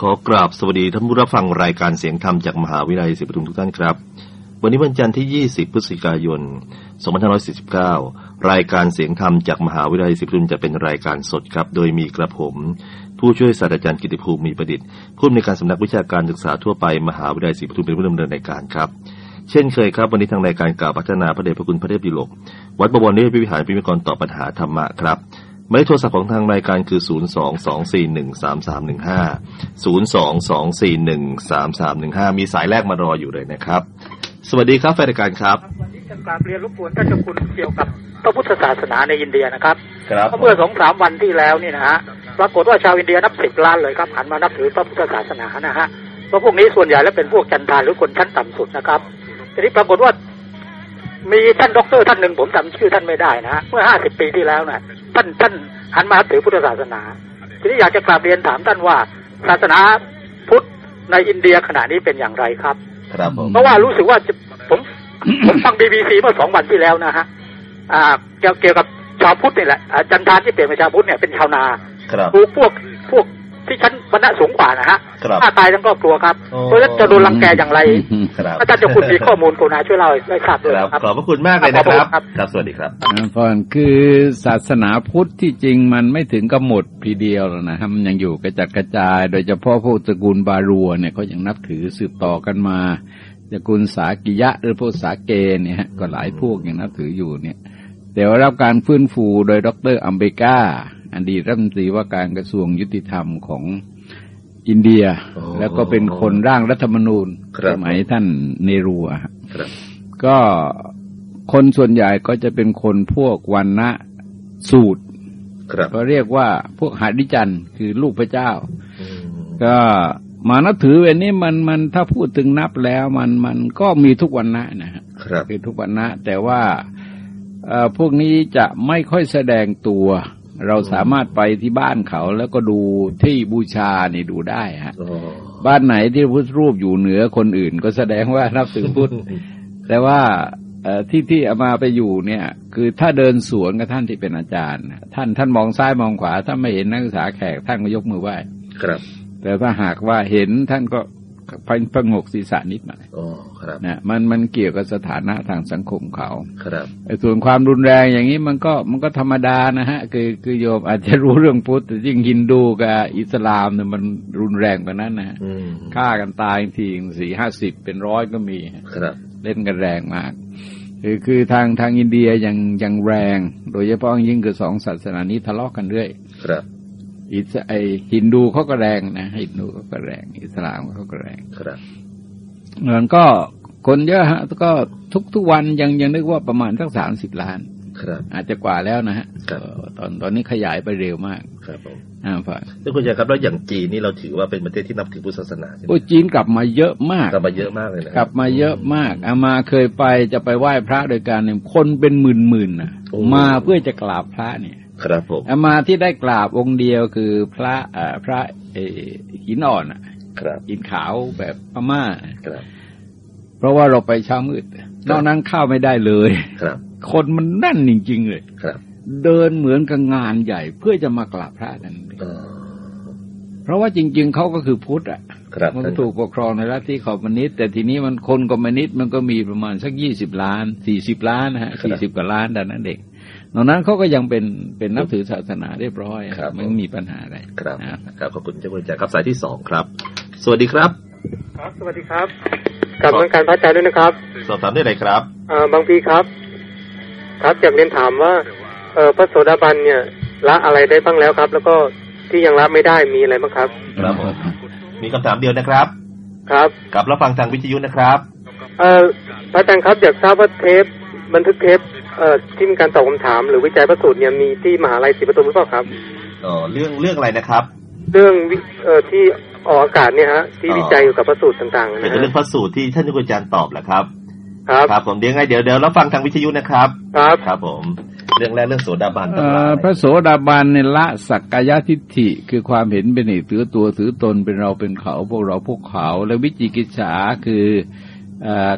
ขอกราบสวัสดีท่านผู้รับฟังรายการเสียงธรรมจากมหาวิทยาลัยศรีปทุมทุกท่านครับ วันนี้วันจันทร์ที่ 20 พฤศจิกายน 2549 รายการเสียงธรรมจากมหาวิทยาลัยศรีปทุมจะเป็นรายการสดครับ โดยมีกระผม ผู้ช่วยศาสตราจารย์กิติภูมิมีประดิษฐ์ผู้อำนวยการสำนักวิชาการศึกษาทั่วไปมหาวิทยาลัยศรีปทุมเป็นผู้ดำเนินรายการครับเช่นเคยครับ วันนี้ทางรายการกล่าวพัฒนาพระเดชพระคุณพระเทพดิโลกวัดบวรนิเวศวิหารพิมพ์กรตอบปัญหาธรรมะครับ หมายเลขโทรศัพท์ของทางรายการคือ 022413315 022413315 มีสายแรกมารออยู่เลยนะครับ สวัสดีครับแฟนรายการครับวันนี้จะกราบเรียนรบกวนท่านเจ้าคุณเกี่ยวกับพระพุทธศาสนาในอินเดียนะครับครับเพราะเมื่อสองสามวันที่แล้วนี่นะฮะปรากฏว่าชาวอินเดียนับสิบล้านเลยครับหันมานับถือพระพุทธศาสนานะฮะเพราะพวกนี้ส่วนใหญ่แล้วเป็นพวกจันทานหรือคนชั้นต่ำสุดนะครับทีนี้ปรากฏว่า มีท่านด็อกเตอร์ท่านหนึ่งผมจำชื่อท่านไม่ได้นะฮะเมื่อห้าสิบปีที่แล้วนะท่านท่านหันมานับถือพุทธศาสนา ทีนี้อยากจะกราบเรียนถามท่านว่า ศาสนาพุทธในอินเดียขณะนี้เป็นอย่างไรครับ ครับผมเพราะว่ารู้สึกว่าจะผมผมฟังบีบีซีเมื่อสองวันที่แล้วนะฮะอ่าเกี่ยวเกี่ยวกับชาวพุทธนี่แหละอ่าจัณฑาลที่เปลี่ยนเป็นชาวพุทธเนี่ยเป็นชาวนาครับปลูกพวกพวก ที่ชั้นวรรณะสูงกว่านะฮะครับฆ่าตายทั้งครอบครัวครับโอ้เพราะฉะนั้นจะโดนรังแกอย่างไรครับถ้าท่านเจะคุณมีข้อมูลกรุณาช่วยเล่าให้ได้ทราบด้วยครับนะครับขอบพระคุณมากเลยนะครับขอบคุณครับครับสวัสดีครับนะพรคือศาสนาพุทธที่จริงมันไม่ถึงกับหมดทีเดียวหรอกนะครับมันยังอยู่กระจัดกระจาย โดยเฉพาะพวกตระกูลบารัวเนี่ยเขายังนับถือสืบต่อกันมาตระกูลสากิยะหรือพวกสาเกเนี่ยฮะก็หลายพวกยังนับถืออยู่เนี่ยแต่ว่ารับการฟื้นฟูโดยดรอัมเบกา อดีตรัฐมนตรีว่าการกระทรวงยุติธรรมของอินเดียโอ้แล้วก็เป็นคนร่างรัฐธรรมนูญครับสมัยท่านเนรูอะฮะครับก็คนส่วนใหญ่ก็จะเป็นคนพวกวันนะสูตรครับก็เรียกว่าพวกหาดิจันทร์คือลูกพระเจ้าอืมก็มานับถือเวลนี้มันมันถ้าพูดถึงนับแล้วมันมันก็มีทุกวันนะนะฮะครับคือทุกวันนะ แต่ว่าเอ่อพวกนี้จะไม่ค่อยแสดงตัว เราสามารถไปที่บ้านเขาแล้วก็ดูที่บูชานี่ดูได้ฮะอ๋อบ้านไหนที่พุทธรูปอยู่เหนือคนอื่น ก็แสดงว่านับถือพุทธแต่ว่าเอ่อที่ที่เอามาไปอยู่เนี่ย คือถ้าเดินสวนกับท่านที่เป็นอาจารย์น่ะท่านท่านมองซ้ายมองขวา ถ้าไม่เห็นนักศึกษาแขกท่านก็ยกมือไหว้ครับ แต่ถ้าหากว่าเห็นท่านก็ พันพงกศีรษะนิดหน่อยอ๋อครับนะมันมันเกี่ยวกับสถานะทางสังคมเขาครับไอ้ส่วนความรุนแรงอย่างนี้มันก็มันก็ธรรมดานะฮะ คือคือโยมอาจจะรู้เรื่องพุทธแต่ยิ่งฮินดูกับอิสลามเนี่ยมันรุนแรงกว่านั้นนะฮะอืมฆ่ากันตายทีสี่ห้าสิบเป็นร้อยก็มีครับเล่นกันแรงมากคือคือทางทางอินเดียยังยังแรง โดยเฉพาะยิ่งคือสองศาสนานี้ทะเลาะกันเรื่อยครับ อิสไอฮินดูเขาก็แรงนะฮินดูเขาก็แรง อิสลามเขาก็แรงครับมันก็คนเยอะฮะก็ทุกทุกวันยังยังนึกว่าประมาณสักสามสิบล้าน ครับ อาจจะกว่าแล้วนะฮะครับเอ่อตอนตอนนี้ขยายไปเร็วมาก ครับผมอ่าฝ่ายแล้วคุณยายครับแล้วอย่างจีนนี่เราถือว่าเป็นประเทศที่นับถือพุทธศาสนาใช่ไหมโอ้จีนกลับมาเยอะมากกลับมาเยอะมากเลยนะกลับมาเยอะมากอามาเคยไปจะไปไหว้พระโดยการเนี่ยคนเป็นหมื่นๆนะมาเพื่อจะกราบพระเนี่ย ครับผมอามาที่ได้กราบองค์เดียวคือพระเอ่อพระเอ่อหินอ่อนอะครับหินขาวแบบพม่าครับ เพราะว่าเราไปเช้ามืดนอกนั้นเข้าไม่ได้เลยครับ คนมันแน่นจริงๆเลยครับ เดินเหมือนกับงานใหญ่เพื่อจะมากราบพระนั่นเองอ๋อเพราะว่าจริง ๆ เขาก็คือพุทธอะครับมันก็ถูกปกครองในรัฐที่คอมมิวนิสต์แต่ทีนี้มันคนคอมมิวนิสต์มันก็มีประมาณสักยี่สิบล้านสี่สิบล้านนะฮะสี่สิบกว่าล้านแต่นั้นเด็ก นอกนั้นเขาก็ยังเป็นเป็นนับถือศาสนาเรียบร้อยอะครับไม่มีปัญหาอะไรครับนะครับขอบคุณเจ้าคุณยายครับสายที่สองครับ สวัสดีครับ ครับ สวัสดีครับกลับมาการพระอาจารย์ด้วยนะครับ สอบถามได้เลยครับเอ่อบางพีครับ ครับอยากเรียนถามว่า เออพระโสดาบันเนี่ยละอะไรได้บ้างแล้วครับ แล้วก็ที่ยังละไม่ได้มีอะไรบ้างครับ ครับผมมีคำถามเดียวนะครับ ครับกลับรับฟังทางวิทยุนะครับ เอ่อพระอาจารย์ครับอยากทราบว่าเทปบันทึกเทปเอ่อที่มีการตอบคำถาม หรือวิจัยพระสูตรเนี่ยมีที่มหาลัยศรีปทุมหรือเปล่าครับเออเรื่องเรื่องอะไรนะครับ เรื่องวิเอ่อที่ออกอากาศเนี่ยฮะที่อ๋อวิจัยเกี่ยวกับพระสูตรต่างๆเป็นนะฮะเรื่องพระสูตรที่ท่านอาจารย์ตอบแหละครับ ครับครับผมเดี๋ยวไงเดี๋ยวเดี๋ยวรับฟังทางวิทยุนะครับ ครับครับผมเรื่องแรกเรื่องโสดาบันเอ่อพระโสดาบันในยละสักกายทิฏฐิ คือความเห็นเป็นเหตุถือตัวถือตนเป็นเราเป็นเขาพวกเราพวกเขา และวิจิกิจฉาคือ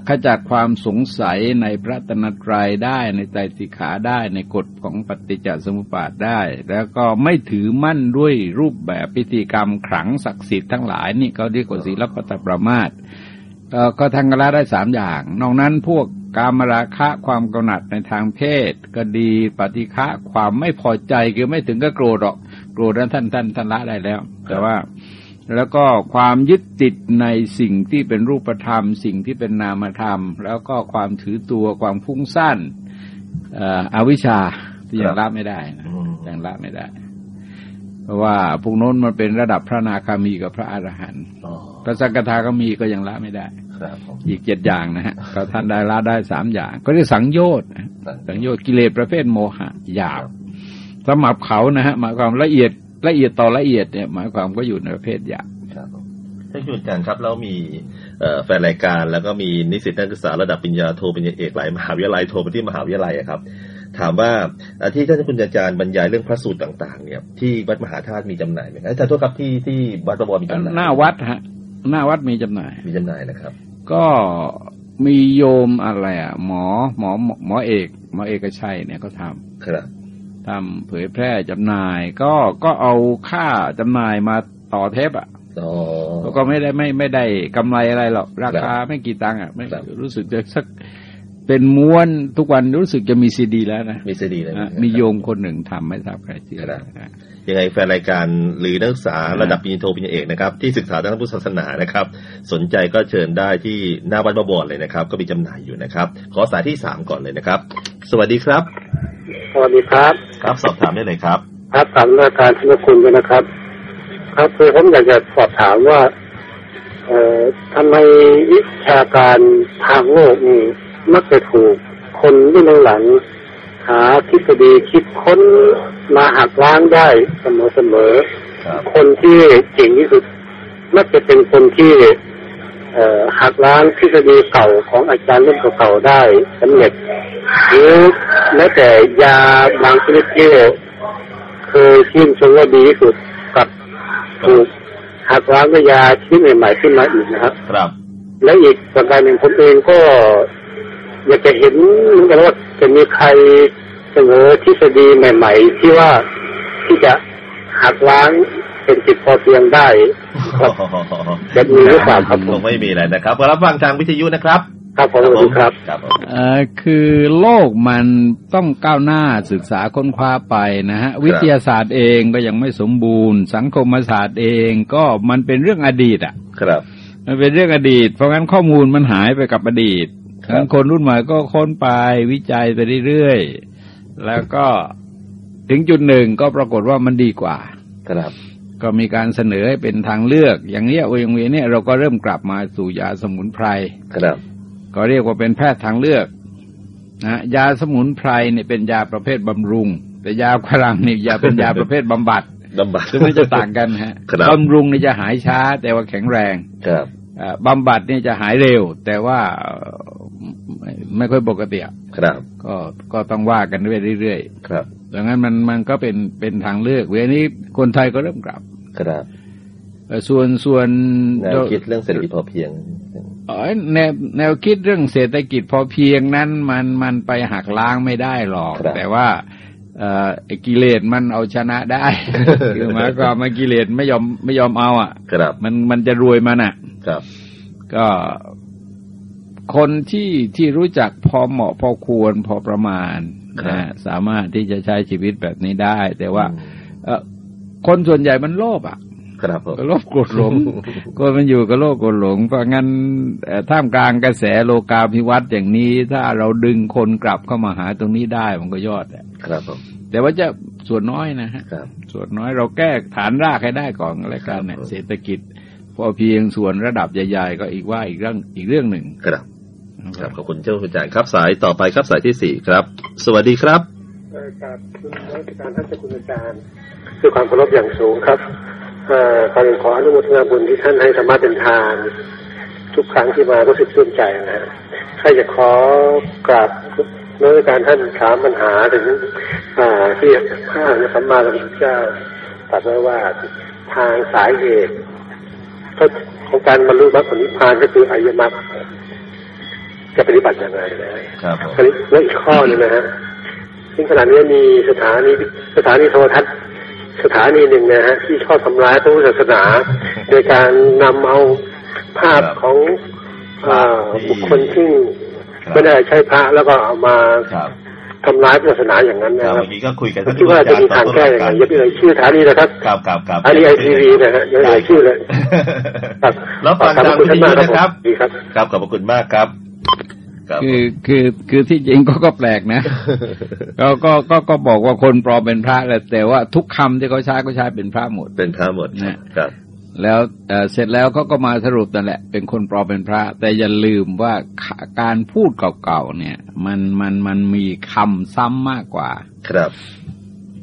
ขจัดความสงสัยในพระตนตรัยได้ในใจสิขาได้ในกฎของปฏิจจสมุปบาทได้ แล้วก็ไม่ถือมั่นด้วยรูปแบบพิธีกรรมขลังศักดิ์สิทธิ์ทั้งหลายนี่ก็เรียกว่าศีลปัตตประมาทก็ทางกระได้สามอย่าง นอกนั้นพวกกามราคะความกำหนัดในทางเพศ ก็ดีปฏิฆะความไม่พอใจคือไม่ถึงก็โกรธหรอก โกรธนั้นท่านท่านท่านละได้แล้ว แต่ว่า แล้วก็ความยึดติดในสิ่งที่เป็นรูปธรรม สิ่งที่เป็นนามธรรม แล้วก็ความถือตัวความฟุ้งซ่านอวิชชาที่ยังละไม่ได้นะยังละไม่ได้ เพราะว่าพวกโน้นมันเป็นระดับพระนาคามีกับพระอรหันต์พระสังฆทาก็มีก็ยังละไม่ได้อีกเจ็ดอย่างนะฮะก็ท่านได้ละได้สามอย่าง ก็เรียกสังโยชน์สังโยชน์กิเลสประเภทโมหะหยาบสำหรับเขานะฮะหมายความละเอียด ละเอียดต่อละเอียดเนี่ยหมายความก็อยู่ในประเภทหยาบครับท่านคุณอาจารย์ครับแล้วมีแฟนรายการแล้วก็มีนิสิตนักศึกษาระดับปริญญาโทปริญญาเอกหลายมหาวิทยาลัยโทไปที่มหาวิทยาลัยครับ ถามว่าที่ท่านคุณอาจารย์บรรยายเรื่องพระสูตรต่างๆ เนี่ย ที่วัดมหาธาตุมีจำหน่ายไหมอาจารย์โทษครับที่ที่วัดประวรมีจำหน่ายหน้าวัดฮะหน้าวัดมีจำหน่าย มีจำหน่ายนะครับ ก็มีโยมอะไรอะหมอหมอหมอเอกหมอเอกชัยเนี่ยก็ทำครับ ทำเผยแพร่จำหน่าย ก็ก็เอาค่าจำหน่ายมาต่อเทปอะก็ไม่ได้ไม่ไม่ได้กำไรอะไรหรอกราคาไม่กี่ตังค์อะไม่รู้สึกจะสักเป็นม้วนทุกวันรู้สึกจะมีซีดีแล้วนะมีซีดีแล้วมีโยมคนหนึ่งทำไม่ทราบใครชื่อยังไงแฟนรายการหรือนักศึกษาระดับปีนโทปีนเอกนะครับ ที่ศึกษาด้านพุทธศาสนานะครับ สนใจก็เชิญได้ที่หน้าวัดบวรเลยนะครับ ก็มีจำหน่ายอยู่นะครับ ขอสายที่สามก่อนเลยนะครับ สวัสดีครับส วัสดีครับ ครับสอบถามได้เลยครับ ครับถามราการชนคุณด้วยนะครับ ครับคือผมอยากจะสอบถามว่า เอ่อทำไมวิชาการทางโลกนี่มักจะถูกคนรุ่นหลังหาทฤษฎีคิดค้นมาหักล้างได้เสมอเสมอคนที่เก่งที่สุดมักจะเป็นคนที่ หักล้างทฤษฎีเก่าของอาจารย์รุ่นเก่าๆได้สำเร็จหรือแม้แต่ยาบางชนิดที่เคยชื่นชมว่าดีที่สุดกับถูกหักล้างด้วยยาชนิดใหม่ๆขึ้นมาอีกนะครับ ครับ และอีกประการหนึ่งผมเองก็อยากจะเห็นเหมือนกันว่าจะมีใครเสนอทฤษฎีใหม่ ๆ ที่ว่าที่จะหักล้าง เป็นจิตพอเพียงได้จะมีหรือเปล่าครับผมไม่มีอะไรนะครับก็รับฟังทางวิทยุนะครับ ครับผมครับครับเอ่อคือโลกมันต้องก้าวหน้าศึกษาค้นคว้าไปนะฮะวิทยาศาสตร์เองก็ยังไม่สมบูรณ์ สังคมศาสตร์เองก็มันเป็นเรื่องอดีตอะ ครับ มันเป็นเรื่องอดีต เพราะงั้นข้อมูลมันหายไปกับอดีตงั้นคนรุ่นใหม่ก็ค้นไปวิจัยไปเรื่อยๆแล้วก็ถึงจุดหนึ่งก็ปรากฏว่ามันดีกว่า ครับ ก็มีการเสนอให้เป็นทางเลือก อย่างนี้โอยงเวียเนี่ยเราก็เริ่มกลับมาสู่ยาสมุนไพรครับก็เรียกว่าเป็นแพทย์ทางเลือกนะยาสมุนไพรเนี่ยเป็นยาประเภทบำรุง แต่ยาฝรั่งนี่ยาเป็นยาประเภทบำบัดบำบัดซึ่งมันจะต่างกันฮะบำรุงนี่จะหายช้า แต่ว่าแข็งแรงครับบำบัดนี่จะหายเร็ว แต่ว่าไม่ค่อยปกติครับ ก็ก็ต้องว่ากันเรื่อยๆครับ ดังนั้นมันมันก็เป็นเป็นทางเลือกเวลานี้คนไทยก็เริ่มกลับครับส่วนส่วนแนวคิดเรื่องเศรษฐกิจพอเพียงแนวแนวคิดเรื่องเศรษฐกิจพอเพียงนั้นมันมันไปหักล้างไม่ได้หรอกแต่ว่าเอ่อกิเลสมันเอาชนะได้คือหมายความว่ากิเลสไม่ยอมไม่ยอมเอาอะครับมันมันจะรวยมันอะ ครับ ก็คนที่ที่รู้จักพอเหมาะพอควรพอประมาณ นะสามารถที่จะใช้ชีวิตแบบนี้ได้ แต่ว่าเอคนส่วนใหญ่มันโลภอะครับโลภโกรธหลงคนมันอยู่กับโลภโกรธหลง เพราะงั้นท่ามกลางกระแสโลกาภิวัตน์อย่างนี้ ถ้าเราดึงคนกลับเข้ามาหาตรงนี้ได้มันก็ยอดอะครับผมแต่ว่าจะส่วนน้อยนะฮะครับส่วนน้อยเราแก้ฐานรากให้ได้ก่อนอะไรกันเนี่ยเศรษฐกิจ พอเพียงส่วนระดับใหญ่ ๆ ก็อีกว่าอีกเรื่องอีกเรื่องหนึ่งครับ ครับขอบคุณเจ้าคุณอาจารย์ครับสายต่อไปครับสายที่สี่ครับ สวัสดีครับครับคุณรัชการท่านเจ้าคุณอาจารย์ด้วยความเคารพอย่างสูงครับก่อนอื่นขออนุโมทนาบุญที่ท่านให้ธรรมะเป็นทาน ทุกครั้งที่มาก็สึกชื่นใจนะใครจะขอกราบเมื่อการท่านถามปัญหาถึงที่พระอริยสัมมาสัมพุทธเจ้าตรัสไว้ว่าทางสายเหตุของการบรรลุมรรคผลนิพพานก็คืออริยมรรค จะปฏิบัติยังไงนะฮะครับผมคราวนี้แล้วอีกข้อหนึงนะฮะซึ่งขณะนี้มีสถานีสถานีโทรทัศน์สถานีหนึ่งนะฮะที่ชอบทำร้ายพระพุทธศาสนา โดยการนำเอาภาพของอ่าบุคคลที่ไม่ได้ใช่พระแล้วก็เอามาครับทำร้ายพุทธศาสนาอย่างนั้นคนะรับครับเมื่อกี้ก็คุยกันผมคิดว่าจะมีทางแก้ยังไงอย่าไปเอ่ยชื่อสถานีนะครับครับครับครับอันนี้ไอทีวีนะฮะอย่าเอ่ยชื่อเลยครับแล้วฟังขอบทางคุวิณทท่านยุมากครับนะครับผมดีครับ ครับขอบพระคุณมากครับ ครับคือคือคือที่จริงก็ก็แปลกนะก็ก็ก็ก็บอกว่าคนปลอมเป็นพระแหละแต่ว่าทุกคำที่เขาใช้ก็ใช้เป็นพระหมดเป็นพระหมดนะครับ แล้วเอ่อเสร็จแล้วเขาก็มาสรุปนั่นแหละ เป็นคนปลอมเป็นพระ แต่อย่าลืมว่าขาการพูดเก่าๆเนี่ย มันมันมันมีคำซ้ำมากกว่า ครับ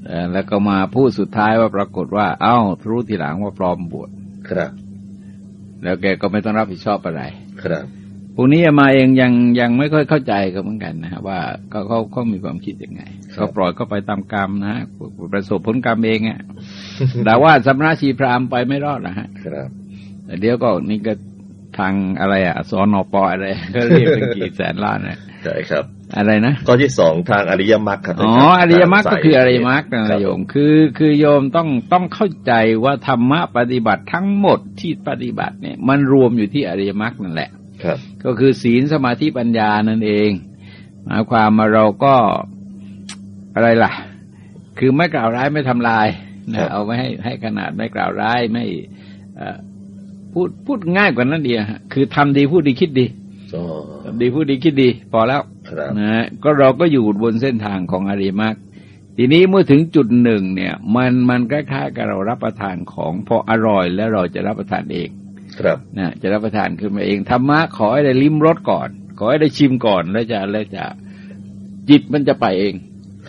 เอ่อแล้วก็มาพูดสุดท้ายว่าปรากฏว่า เอ้ารู้ทีหลังว่าปลอมบวชครับ แล้วแกก็ไม่ต้องรับผิดชอบอะไรครับ พวกนี้มาเองยังยังไม่ค่อยเข้าใจกันเหมือนกันนะฮะว่าเขาเขาเขามีความคิดยังไงก็ปล่อยก็ไปตามกรรมนะฮะประสบผลกรรมเองอะแต่ว่าสำนักชีพรามไปไม่รอดนะฮะครับแต่เดี๋ยวก็นี่ก็ทางอะไรอะสอนอปออะไรก็เรียกเป็นกี่แสนล้านนะใช่ครับ อะไรนะข้อที่สองทางอริยมรรคครับอ๋ออริยมรรคก็คืออริยมรรคนะโยมคือคือโยมต้องต้องเข้าใจว่าธรรมะปฏิบัติทั้งหมดที่ปฏิบัติเนี่ย มันรวมอยู่ที่อริยมรรคนั่นแหละครับ ก็คือศีลสมาธิปัญญานั่นเองหมายความมาเราก็อะไรล่ะ คือไม่กล่าวร้ายไม่ทำลายครันะบเอาไว้ให้ให้ขนาดไม่กล่าวร้ายไม่เอ่อพูดพูดง่ายกว่านั้นเดียวฮะคือทำดีพูดดีคิดดีอ๋อทำดีพูดดีคิดดี พอแล้วครับนะฮะก็เราก็อยู่บนเส้นทางของอริยมรรคทีนี้เมื่อถึงจุดหนึ่งเนี่ย มันมันคล้ายๆกับเรารับประทานของพออร่อยแล้วเราจะรับประทานเอง ครับนะจะรับประทานขึ้นมาเองธรรมะขอให้ได้ลิ้มรสก่อน ขอให้ได้ชิมก่อนแล้วจะแล้วจะจิตมันจะไปเอง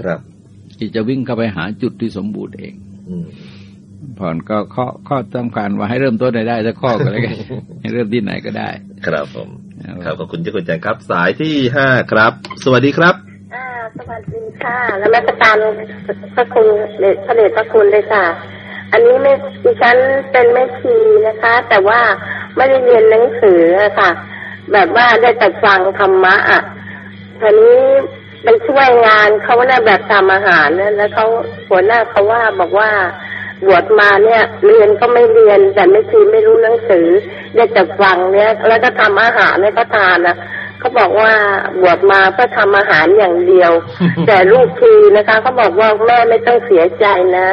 ครับจิตจะวิ่งเข้าไปหาจุดที่สมบูรณ์เองอืมผ่อนก็ข้อข้อสำคัญว่าให้เริ่มต้นได้ได้สักข้อก็แล้วกันให้เริ่มที่ไหนก็ได้ ครับผมครับครับขอบคุณเจ้าคุณแจงครับ สายที่ห้าครับ สวัสดีครับอ่าสวัสดีค่ะ แล้วแม่ประการพระคุณเดชพระเดชพระคุณเลยค่ะ อันนี้ไม่ดิฉันเป็นแม่ชีนะคะ แต่ว่าไม่ได้เรียนหนังสือะค่ะ แบบว่าได้แต่ฟังธรรมะอะทีนี้ไปช่วยงานเขาเนี่ยแบบทำอาหารเนี่ยแล้วเขาหัวหน้าเขาว่าบอกว่าบวชมาเนี่ย เรียนก็ไม่เรียน แต่ไม่ชีไม่รู้หนังสือ ได้แต่ฟังเนี่ย แล้วก็ทำอาหารให้เขาทานนะเขาบอกว่าบวชมาเพื่อทำอาหารอย่างเดียว แต่ลูกทีนะคะเขาบอกว่าแม่ไม่ต้องเสียใจนะ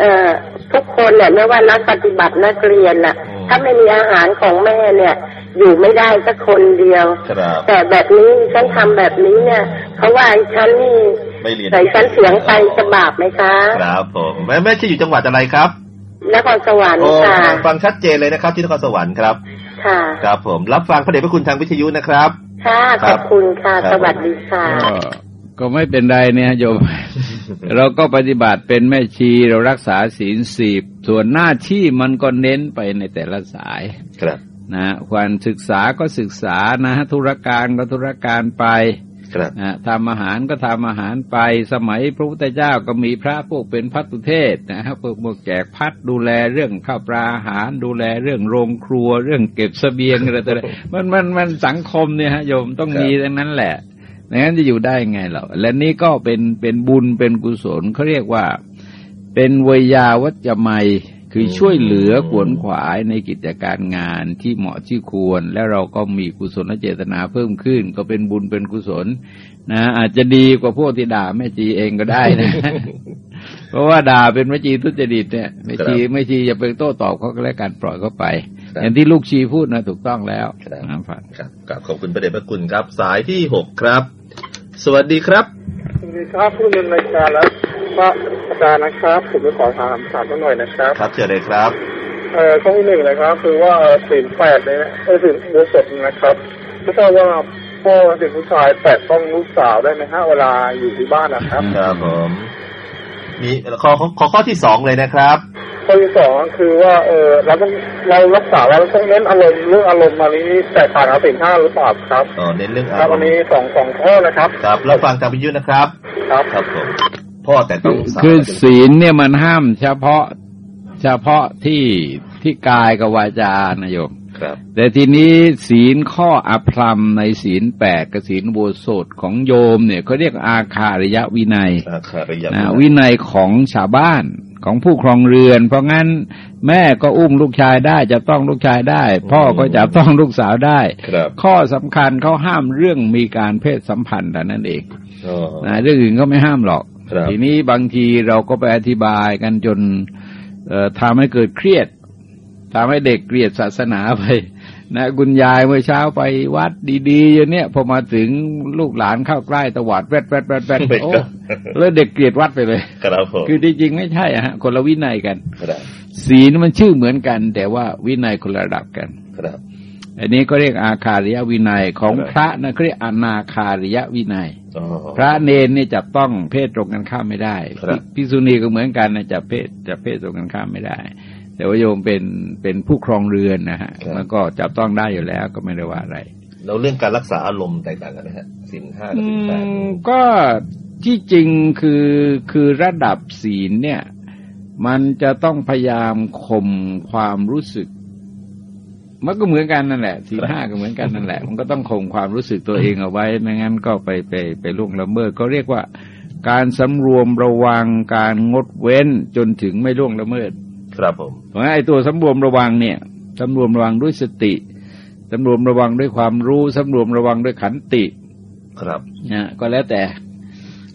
เอ่อทุกคนเนี่ยไม่ว่านักปฏิบัตินักเรียนน่ะอืมถ้าไม่มีอาหารของแม่เนี่ย อยู่ไม่ได้สักคนเดียวครับแต่แบบนี้ฉันทำแบบนี้เนี่ยเขาว่าไอ้ฉันนี่ไม่เรียนใส่ฉันเสียงไปจะบาปไหมคะครับผมแม่แม่ชื่ออยู่จังหวัดอะไรครับนครสวรรค์โอ้ค่ะฟังชัดเจนเลยนะครับ ที่นครสวรรค์ครับ ค่ะ ครับผมรับฟังพระเดชพระคุณทางวิทยุนะครับ ค่ะขอบคุณค่ะครับสวัสดีค่ะ ก็ก็ไม่เป็นไรเนี่ยโยม เราก็ปฏิบัติเป็นแม่ชีเรารักษาศีลสีบส่วนหน้าที่มันก็เน้นไปในแต่ละสายครับนะความศึกษาก็ศึกษานะธุรการก็ธุรการไปครับนะทำอาหารก็ทำอาหารไปสมัยพระพุทธเจ้าก็มีพระพวกเป็นพัตุเทศนะครับพวกพวกแจกพัดดูแลเรื่องข้าวปลาอาหาร ดูแลเรื่องโรงครัว เรื่องเก็บเสบียงอะไรต่ออะไรมันมันมันสังคมเนี่ยฮะโยมต้องมีทั้งนั้นแหละไม่ งั้นจะอยู่ได้ไงเราและนี่ก็เป็นเป็นบุญเป็นกุศลเขาเรียกว่า เป็นเวยาวัจจะไมคือช่วยเหลือขวนขวายในกิจการงานที่เหมาะที่ควร แล้วเราก็มีกุศลเจตนาเพิ่มขึ้น ก็เป็นบุญเป็นกุศลนะอาจจะดีกว่าพวกที่ด่าแม่จีเองก็ได้นะ เพราะว่าด่าเป็นแม่จีทุจริตเนี่ยแม่จีแม่จีอย่าไปโต้ตอบเขาก็แล้วกันปล่อยเขาไป อย่างที่ลูกชีพูดนะถูกต้องแล้วครับนะฟังครับกราบขอบคุณพระเดชพระคุณครับ สายที่หกครับ สวัสดีครับ สวัสดีครับผู้ดำเนินรายการและพระอาจารย์นะครับ ผมจะขอถามคำถามสักหน่อยนะครับ ครับเชิญเลยครับเอ่อข้อที่หนึ่งนะครับ คือว่าสินแปดเนี่ยเออสินโบสถนะครับไม่ทราบว่าพ่อเป็นผู้ชายแตะต้องลูกสาวได้ไหมฮะเวลาอยู่ที่บ้านนะครับ ครับผม มีข้อข้อข้อที่สองเลยนะครับ ข้อที่สองคือว่าเออเราต้องเรารักษาเราต้องเน้นอารมณ์เรื่องอารมณ์มานี้แตกต่างกับสินห้าหรือเปล่าครับอ๋อเน้นเรื่องครับอารอัมนณ์นี้สองสองข้อนะครับครับรับฟังทางวิทยุนะครับ ครับครับผมพ่อแต่ต้องสาวคือศีลเนี่ยมันห้ามเฉพาะ เฉพาะที่ที่กายกับวาจานะโยม คครับ แต่ทีนี้ศีลข้ออภรรมในศีลแปดกับศีลโบสถของโยมเนี่ยเขาเรียกอาคาริยวินัยอาคาริยะนะวินัยของชาวบ้านของผู้ครองเรือน เพราะงั้นแม่ก็อุ้มลูกชายได้จะต้องลูกชายได้ พ่อก็จะต้องลูกสาวได้ครับข้อสำคัญเขาห้ามเรื่องมีการเพศสัมพันธ์แต่นั้นเองอ๋อนะเรื่องอื่นก็ไม่ห้ามหรอกครับทีนี้บางทีเราก็ไปอธิบายกันจนเอ่อทำให้เกิดเครียด ทำให้เด็กเกลียดศาสนาไปนะคุณยายเมื่อเช้าไปวัดดีๆอย่างเนี้ยพอมาถึงลูกหลานเข้าใกล้ตวาดแวดแวดแวดแวดโอ้แล้วเด็กเกลียดวัดไปเลยครับผมคือที่จริงไม่ใช่อะฮะคนละวินัยกันครับศีลมันชื่อเหมือนกัน แต่ว่าวินัยคนละระดับกันครับ อันนี้ก็เรียกอาคาริยวินัยของครับพระนะเขาเรียกอนาคาริยวินัยอ๋อพระเนนนี่จับต้องเพศตรงกันข้ามไม่ได้ครับพิษุณีก็เหมือนกันนะจับเพศจับเพศตรงกันข้ามไม่ได้ แต่ว่าโยมเป็นเป็นผู้ครองเรือนนะฮะมันก็จับต้องได้อยู่แล้วก็ไม่ได้ว่าอะไรแล้วเรื่องการรักษาอารมณ์แตกต่างกันไหมฮะสินห้ากับอืสินแปดมก็ที่จริงคือคือระดับศีลเนี่ย มันจะต้องพยายามข่มความรู้สึก มันก็เหมือนกันนั่นแหละศีลห้าก็เหมือนกันนั่นแหละ มันก็ต้องข่มความรู้สึกตัวเองเอาไว้ไม่งั้นก็ไปไปไปล่วงละเมิดก็เรียกว่า การสำรวมระวังการงดเว้นจนถึงไม่ล่วงละเมิด ครับผมเพราะงั้นไอ้ตัวสำรวมระวังเนี่ยสำรวมระวังด้วยสติสำรวมระวังด้วยความรู้สำรวมระวังด้วยขันติ ครับนะก็แล้วแต่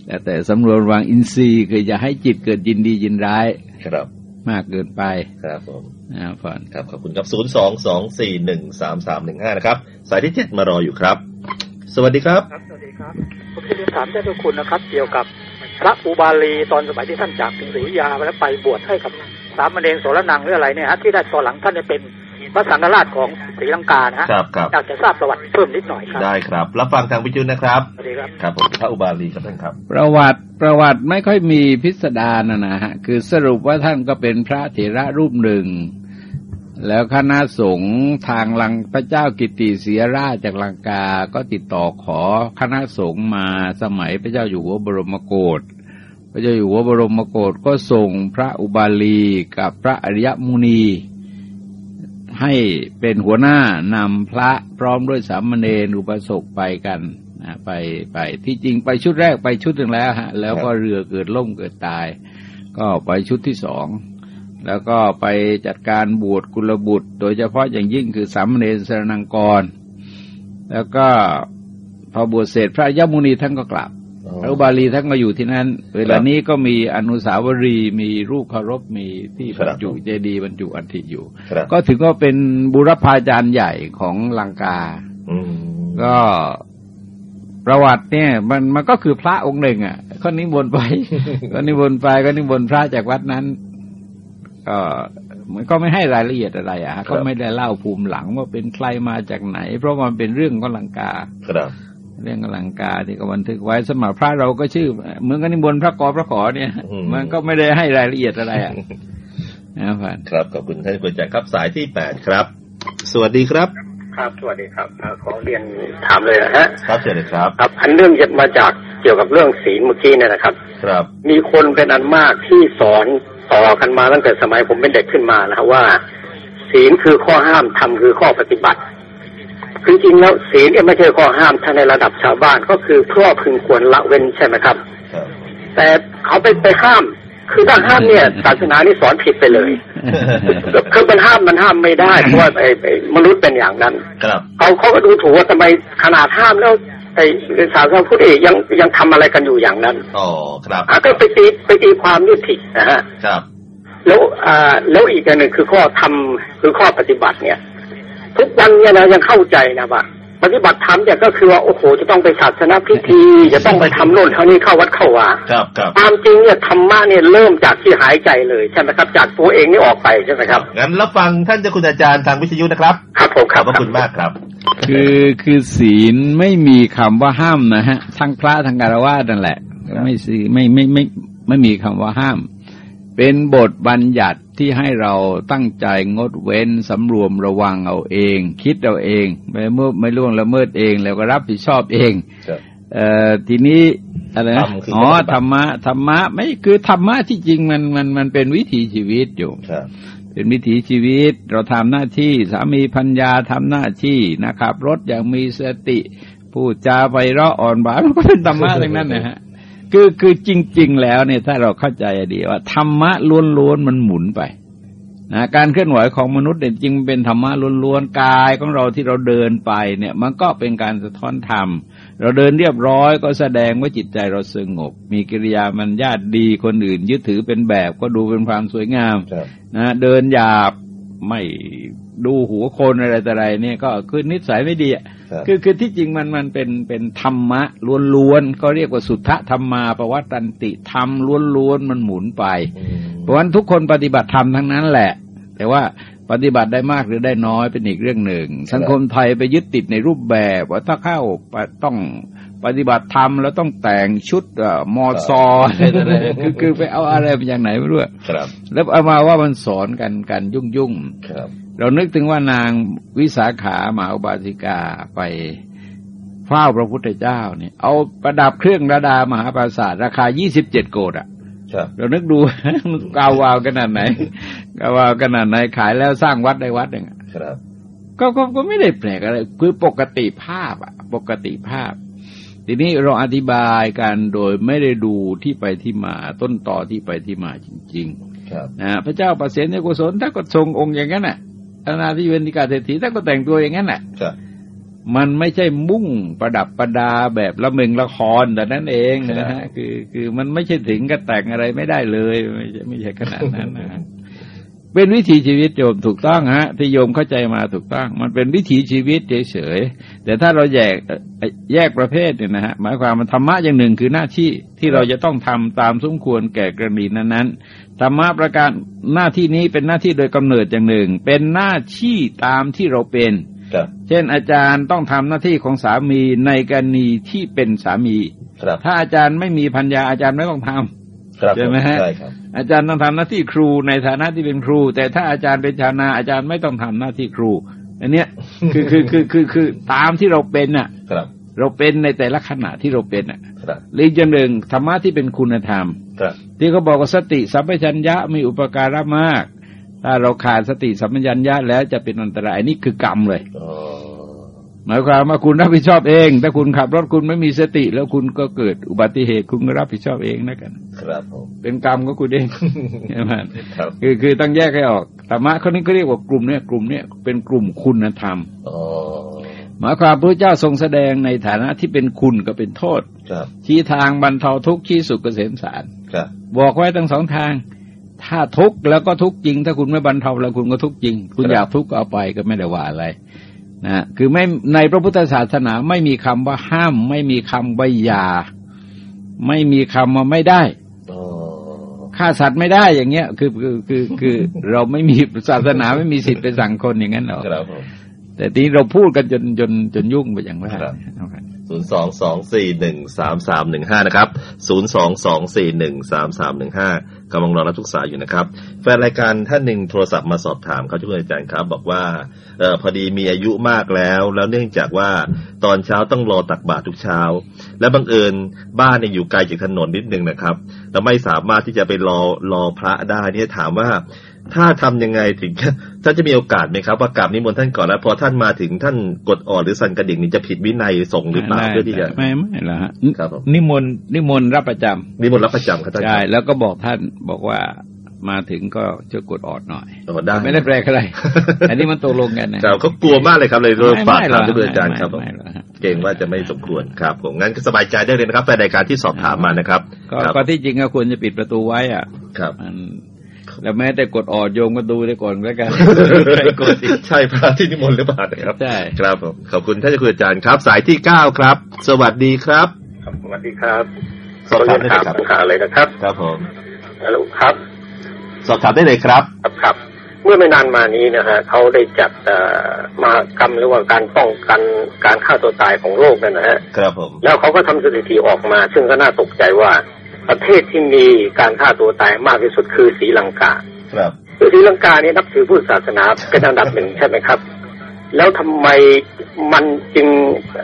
แล้วแต่สำรวมระวังอินทรีย์คืออย่าให้จิตเกิดยินดียินร้าย ครับมากเกินไป ครับผมนะฟันครับขอบคุณครับศูนย์สองสองสี่หนึ่งสามสามหนึ่งห้านะครับ สายที่เจ็ดมารออยู่ครับ สวัสดีครับครับ สวัสดีครับ ผมจะเรียนถามท่านเจ้าคุณนะครับ เกี่ยวกับพระอุบาลีตอนสมัยที่ท่านจากกรุงศรีอยุธยาแล้วไปบวชให้กับ สามเณรโสรนังหรืออะไรเนี่ยฮะที่ได้ตอนหลังท่านจะเป็นพระสังฆราชของศรีลังกานะฮะครับครับอยากจะทราบประวัติเพิ่มนิดหน่อยครับ ได้ครับ รับฟังทางวิทยุนะครับสวัสดีครับครับผมพระอุบาลีครับท่านครับ ประวัติประวัติไม่ค่อยมีพิสดารนะนะฮะคือสรุปว่าท่านก็เป็นพระเถระรูปหนึ่ง แล้วคณะสงฆ์ทางลังพระเจ้ากิติเสียราชจากลังกา ก็ติดต่อขอคณะสงฆ์มาสมัยพระเจ้าอยู่หัวบรมโกศพ ระเจ้าอยู่หัวบรมโกศก็ส่งพระอุบาลีกับพระอริยมุนี ให้เป็นหัวหน้านำพระพร้อมด้วยสามเณรอุปสกไปกันนะไปไปที่จริงไปชุดแรกไปชุดหนึ่งแล้วฮะแล้วก็เรือเกิดล่มเกิดตาย ก็ไปชุดที่สองแล้วก็ไปจัดการบวชกุลบุตร โดยเฉพาะอย่างยิ่งคือสามเณรสรนังกร แล้วก็พอบวชเสร็จพระยมุนีท่านก็กลับ พระอุบาลีท่านก็อยู่ที่นั้น เวลานี้ก็มีอนุสาวรีย์มีรูปเคารพมีที่บรรจุเจดีย์บรรจุอัฐิอยู่ครับก็ถือว่าเป็นบุรพาจารย์ใหญ่ของลังกาอืมก็ประวัติเนี่ย มันมันก็คือพระองค์หนึ่งอะก็นิมนต์ไปก็นิมนต์ไปก็นิมนต์พระจากวัดนั้นก็มันก็ไม่ให้รายละเอียดอะไรอะก็ไม่ได้เล่าภูมิหลังว่าเป็นใครมาจากไหน เพราะมันเป็นเรื่องของลังกาครับ เรื่องอลังการที่ก็บันทึกไว้สมัครพระเราก็ชื่อเหมือนกันนิมนต์พระกอพระขอเนี่ย มันก็ไม่ได้ให้รายละเอียดอะไรอะนะครับครับขอบคุณท่านคุณจักรครับสายที่แปดครับ สวัสดีครับครับสวัสดีครับอ่าขอเรียนถามเลยนะฮะครับเชิญเลยครับครับ อันเรื่องจะมาจากเกี่ยวกับเรื่องศีลเมื่อกี้เนี่ยนะครับ ครับ มีคนเป็นอันมากที่สอนต่อกันมาตั้งแต่สมัยผมเป็นเด็กขึ้นมานะครับว่า ศีลคือข้อห้ามธรรมคือข้อปฏิบัติ จริงๆแล้วศีลเนี่ยไม่ใช่ข้อห้ามถ้าในระดับชาวบ้านก็คือข้อพึงควรละเว้นใช่ไหมครับครับ แต่เขาไปไปห้าม คือถ้าห้ามเนี่ยศาสนานี่สอนผิดไปเลยคือมันห้ามมันห้ามไม่ได้เพราะว่าไอ้ไอ้มนุษย์เป็นอย่างนั้นครับเขาเขาก็ดูถูกว่าทำไมขนาดห้ามแล้วไอ้สาวพุทธเอกยังยังทำอะไรกันอยู่อย่างนั้นอ๋อครับอะก็ไปตีไปตีความนี่ผิดนะฮะครับ แล้วอ่าแล้วอีกอันหนึ่งคือข้อทำคือข้อปฏิบัติเนี่ย ทุกวันเนี่ยนะยังเข้าใจนะว่าปฏิบัติธรรมเนี่ยก็คือว่าโอ้โห จะต้องไปศาสนาพิธีจะต้องไปทำโน่นเท่านี้เข้าวัดเข้าวาครับครับตามจริงเนี่ยธรรมะเนี่ยเริ่มจากที่หายใจเลยใช่ไหมครับ จากตัวเองนี่ออกไปใช่ไหมครับงั้นรับฟังท่านเจ้าคุณอาจารย์ทางวิทยุนะครับ ครับผมขคอรับบพระคุณมากครับ คือคือศีลไม่มีคำว่าห้ามนะฮะทั้งพระทั้งการวาสนั่นแหละ ไม่สีไม่ไม่ไม่ไม่มีคำว่าห้าม เป็นบทบัญญัติ ที่ให้เราตั้งใจงดเว้นสำรวมระวังเอาเอง คิดเอาเอง ไม่เมื่อไม่ล่วงละเมิดเอง แล้วก็รับผิดชอบเองครับเอ่อทีนี้อะไรนะธรรมคืออ๋อปฏิบัติธรรมะธรรมะไม่คือธรรมะที่จริงมันมันมันเป็นวิถีชีวิตอยู่ครับเป็นวิถีชีวิตเราทำหน้าที่สามีพัญญาทำหน้าที่นะครับ รถอย่างมีสติพูดจาไปเราะอ่อนหวานมันก็เป็นธรรมะทั้งนั้นนะฮะ คือคือจริง ๆ แล้วเนี่ยถ้าเราเข้าใจดีว่าธรรมะล้วนๆมันหมุนไปนะการเคลื่อนไหวของมนุษย์เนี่ยจริงเป็นธรรมะล้วนๆกายของเราที่เราเดินไปเนี่ย มันก็เป็นการสะท้อนธรรม เราเดินเรียบร้อยก็แสดงว่าจิตใจเราสงบ มีกิริยามันญาติดีคนอื่น ยึดถือเป็นแบบก็ดูเป็นความสวยงามครับนะเดินหยาบ ไม่ดูหัวคนอะไรแต่อะไรเนี่ยก็คือนิสัยไม่ดีอะครับคือคือที่จริงมันมันเป็นเป็นธรรมะล้วนๆก็เรียกว่าสุทธธรรมาปวัตตันติธรรมล้วนๆมันหมุนไป เพราะฉะนั้นทุกคนปฏิบัติธรรมทั้งนั้นแหละ แต่ว่า ปฏิบัติได้มากหรือได้น้อยเป็นอีกเรื่องหนึ่ง สังคมไทยไปยึดติดในรูปแบบว่าถ้าเข้าไปต้องปฏิบัติธรรมแล้วต้องแต่งชุดเอ่อมอซออะไรต่ออะไรคือคือไปเอาอะไรมาจากไหนไม่รู้อะครับแล้วเอามาว่ามันสอนกันกันยุ่งยุ่งๆครับเรานึกถึงว่านางวิสาขามหาอุบาสิกาไปเฝ้าพระพุทธเจ้าเนี่ยเอาประดับเครื่องระดามหาปราสาทราคา27โกดอะครับ เรานึกดูมันกาวาวขนาดไหนกาวาวขนาดไหนขายแล้วสร้างวัดได้วัดหนึ่งอะครับก็ก็ก็ไม่ได้แปลกอะไร คือปกติภาพอะปกติภาพ ทีนี้เราอธิบายกันโดยไม่ได้ดูที่ไปที่มาต้นต่อที่ไปที่มาจริง ๆ ครับนะพระเจ้าประเสนกุศลถ้าก็ทรงองค์อย่างนั้นน่ะอนาธิเวนิกาเศรษฐีถ้าก็แต่งตัวอย่างนั้นน่ะครับ มันไม่ใช่มุ่งประดับประดาแบบละเมงละครแต่นั้นเองนะครัฮะบคือคือมันไม่ใช่ถึงกับแต่งอะไรไม่ได้เลยไม่ใช่ไม่ใช่ขนาดนั้นนะฮะเป็นวิถีชีวิตโยมถูกต้องฮะที่โยมเข้าใจมาถูกต้อง มันเป็นวิถีชีวิตเฉยๆแต่ถ้าเราแยกเอ่อแยกประเภทเนี่ยนะฮะหมายความมันธรรมะอย่างหนึ่งคือหน้าที่ที่เราจะต้องทำตามสมควรแก่กรณีนั้นๆธรรมะประการหน้าที่นี้เป็นหน้าที่โดยกำเนิดอย่างหนึ่ง เป็นหน้าที่ตามที่เราเป็นครับ เช่นอาจารย์ต้องทำหน้าที่ของสามีในกรณีที่เป็นสามีครับถ้าอาจารย์ไม่มีพัญญาอาจารย์ไม่ต้องทำครับใช่ไหมฮะใช่ครับอาจารย์ต้องทำหน้าที่ครูในฐานะที่เป็นครู แต่ถ้าอาจารย์เป็นชาวนาอาจารย์ไม่ต้องทำหน้าที่ครู อันเนี้ยคือคือคือคือคือตามที่เราเป็นน่ะครับเราเป็นในแต่ละขณะที่เราเป็นน่ะครับหรืออีกอย่างหนึ่งธรรมะที่เป็นคุณธรรมครับที่เขาบอกว่าสติสัมปชัญญะมีอุปการะมาก ถ้าเราขาดสติสัมปชัญญะแล้วจะเป็นอันตรายอันนี้คือกรรมเลยอ๋อหมายความว่าคุณรับผิดชอบเอง ถ้าคุณขับรถคุณไม่มีสติ แล้วคุณก็เกิดอุบัติเหตุคุณก็รับผิดชอบเองนะกัน ครับผมเป็นกรรมของคุณเองใช่ไหมครับคือคือต้องแยกให้ออกธรรมะเขานี้ก็เรียกว่ากลุ่มเนี้ยกลุ่มเนี้ยเป็นกลุ่มคุณธรรมอ๋อหมายความพระเจ้าทรงแสดงในฐานะที่เป็นคุณก็เป็นโทษ ครับชี้ทางบรรเทาทุกข์ชี้สุขเกษมสารครับบอกไว้ทั้งสองทาง ถ้าทุกข์แล้วก็ทุกข์จริง ถ้าคุณไม่บรรเทาแล้วคุณก็ทุกข์จริง คุณอยากทุกข์ก็เอาไปก็ไม่ได้ว่าอะไรนะคือไม่ในพระพุทธศาสนาไม่มีคำว่าห้าม ไม่มีคำว่าอย่า ไม่มีคำว่าไม่ได้อ๋อฆ่าสัตว์ไม่ได้อย่างเงี้ย คือคือคือคือเราไม่มีศาสนาไม่มีสิทธิ์ไปสั่งคนอย่างนั้นหรอกครับผมแต่ทีนี้เราพูดกันจนจนจนยุ่งไปอย่างไรครับ ศูนย์สองสองสี่หนึ่งสามสามหนึ่งห้านะครับศูนย์สองสองสี่หนึ่งสามสามหนึ่งห้ากำลังรอรับทุกสายอยู่นะครับ แฟนรายการท่านหนึ่งโทรศัพท์มาสอบถามครับทุกอาจารย์ครับ บอกว่าเออพอดีมีอายุมากแล้ว แล้วเนื่องจากว่าตอนเช้าต้องรอตักบาตรทุกเช้า และบังเอิญบ้านเนี่ยอยู่ไกลจากถนนนิดนึงนะครับแล้วไม่สามารถที่จะไปรอรอพระได้เนี่ยถามว่าถ้าทำยังไงถึงจะ ท่านจะมีโอกาสไหมครับว่ากราบนิมนต์ท่านก่อนแล้วพอท่านมาถึงท่านกดอ่อนหรือสั่นกระดิ่งนี่จะผิดวินัยสงฆ์หรือเปล่าเพื่อที่จะไม่ไม่ละฮะครับผมนิมนต์นิมนต์รับประจำนิมนต์รับประจำครับท่านใช่แล้วก็บอกท่านบอกว่ามาถึงก็ช่วยกดออดหน่อยโอ้ได้ไม่ได้แปลอะไร อันนี้มันตกลงกันนะครับเขากลัวมากเลยครับเลยโดนฝากถามไม่ด้วยอาจารย์ครับผมไม่ไม่ไม่เกรงว่าจะไม่สมควรครับผมงั้นก็สบายใจได้เลยนะครับแต่รายการที่สอบถามมานะครับ ก็ครับก็ที่จริงก็ควรจะปิดประตูไว้อะครับมัน แล้วแม้แต่กดออดโยงก็ดูได้ก่อนแล้วกันใครกดอีกใช่พระที่นิมนต์หรือเปล่านะครับใช่ครับผมขอบคุณท่านเจ้าคุณอาจารย์ครับ สายที่เก้าครับ สวัสดีครับครับสวัสดีครับสอบถามได้เลยครับปัญหาเลยนะครับครับผมฮัลโหลครับ สอบถามได้เลยครับครับครับเมื่อไม่นานมานี้นะฮะเขาได้จัดเอ่อมหากรรมหรือว่าการป้องกันการฆ่าตัวตายของโลกนั่นนะฮะครับผมแล้วเขาก็ทำสถิติออกมา ซึ่งก็น่าตกใจว่า ประเทศที่มีการฆ่าตัวตายมากที่สุดคือศรีลังกา ครับคือศรีลังกาเนี่ยนับถือพุทธศาสนาเป็นอันดับหนึ่งใช่ไหมครับ แล้วทำไมมันจึง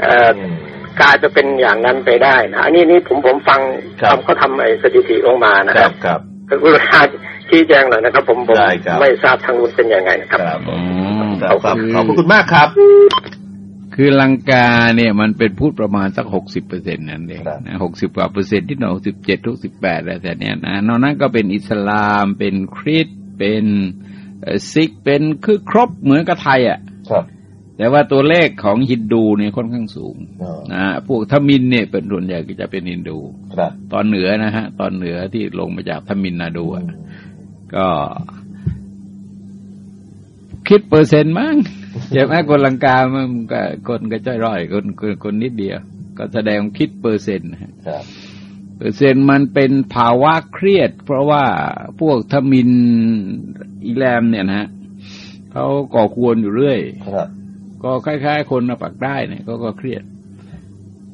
เอ่ออืมกลายจะเป็นอย่างนั้นไปได้นะอันนี้นี่ผมผมฟังครับทำเขาทำไอ้สถิติลงมานะคครัรับบครับคือเวลาชี้แจงหน่อยนะครับ ผมผมได้ครับไม่ทราบทางนู้นเป็นยังไงครับครับอ๋อครับครับคือขอบพระคุณมากครับ คือลังกาเนี่ยมันเป็นพูดประมาณสักหกสิบเปอร์เซ็นต์นั่นเองครับนะหกสิบกว่าเปอร์เซ็นต์ที่หน่อยหกสิบเจ็ดทุกสิบแปดอะไรแต่เนี้ยนะนอกนั้นก็เป็นอิสลามเป็นคริสต์เป็นเอ่อซิกเป็นคือครบเหมือนกับไทยอะครับแต่ว่าตัวเลขของฮินดูเนี่ยค่อนข้างสูงอ๋อนะพวกทมินเนี่ยเป็นส่วนใหญ่ก็จะเป็นฮินดูครับตอนเหนือนะฮะ ตอนเหนือที่ลงมาจากทมินนาดูอะก็ คิดเปอร์เซ็นต์มั้งใช่ไหมคนลังกามันก็คนก็จ้อยร่อยคนคนคนนิดเดียว ก็แสดงคิดเปอร์เซ็นต์นะฮะครับเปอร์เซ็นต์มันเป็นภาวะเครียด เพราะว่าพวกทมินอีแลมเนี่ยนะฮะเขาก่อกวนอยู่เรื่อยครับก็คล้ายๆ คนปากใต้เนี่ยก็ก็เครียด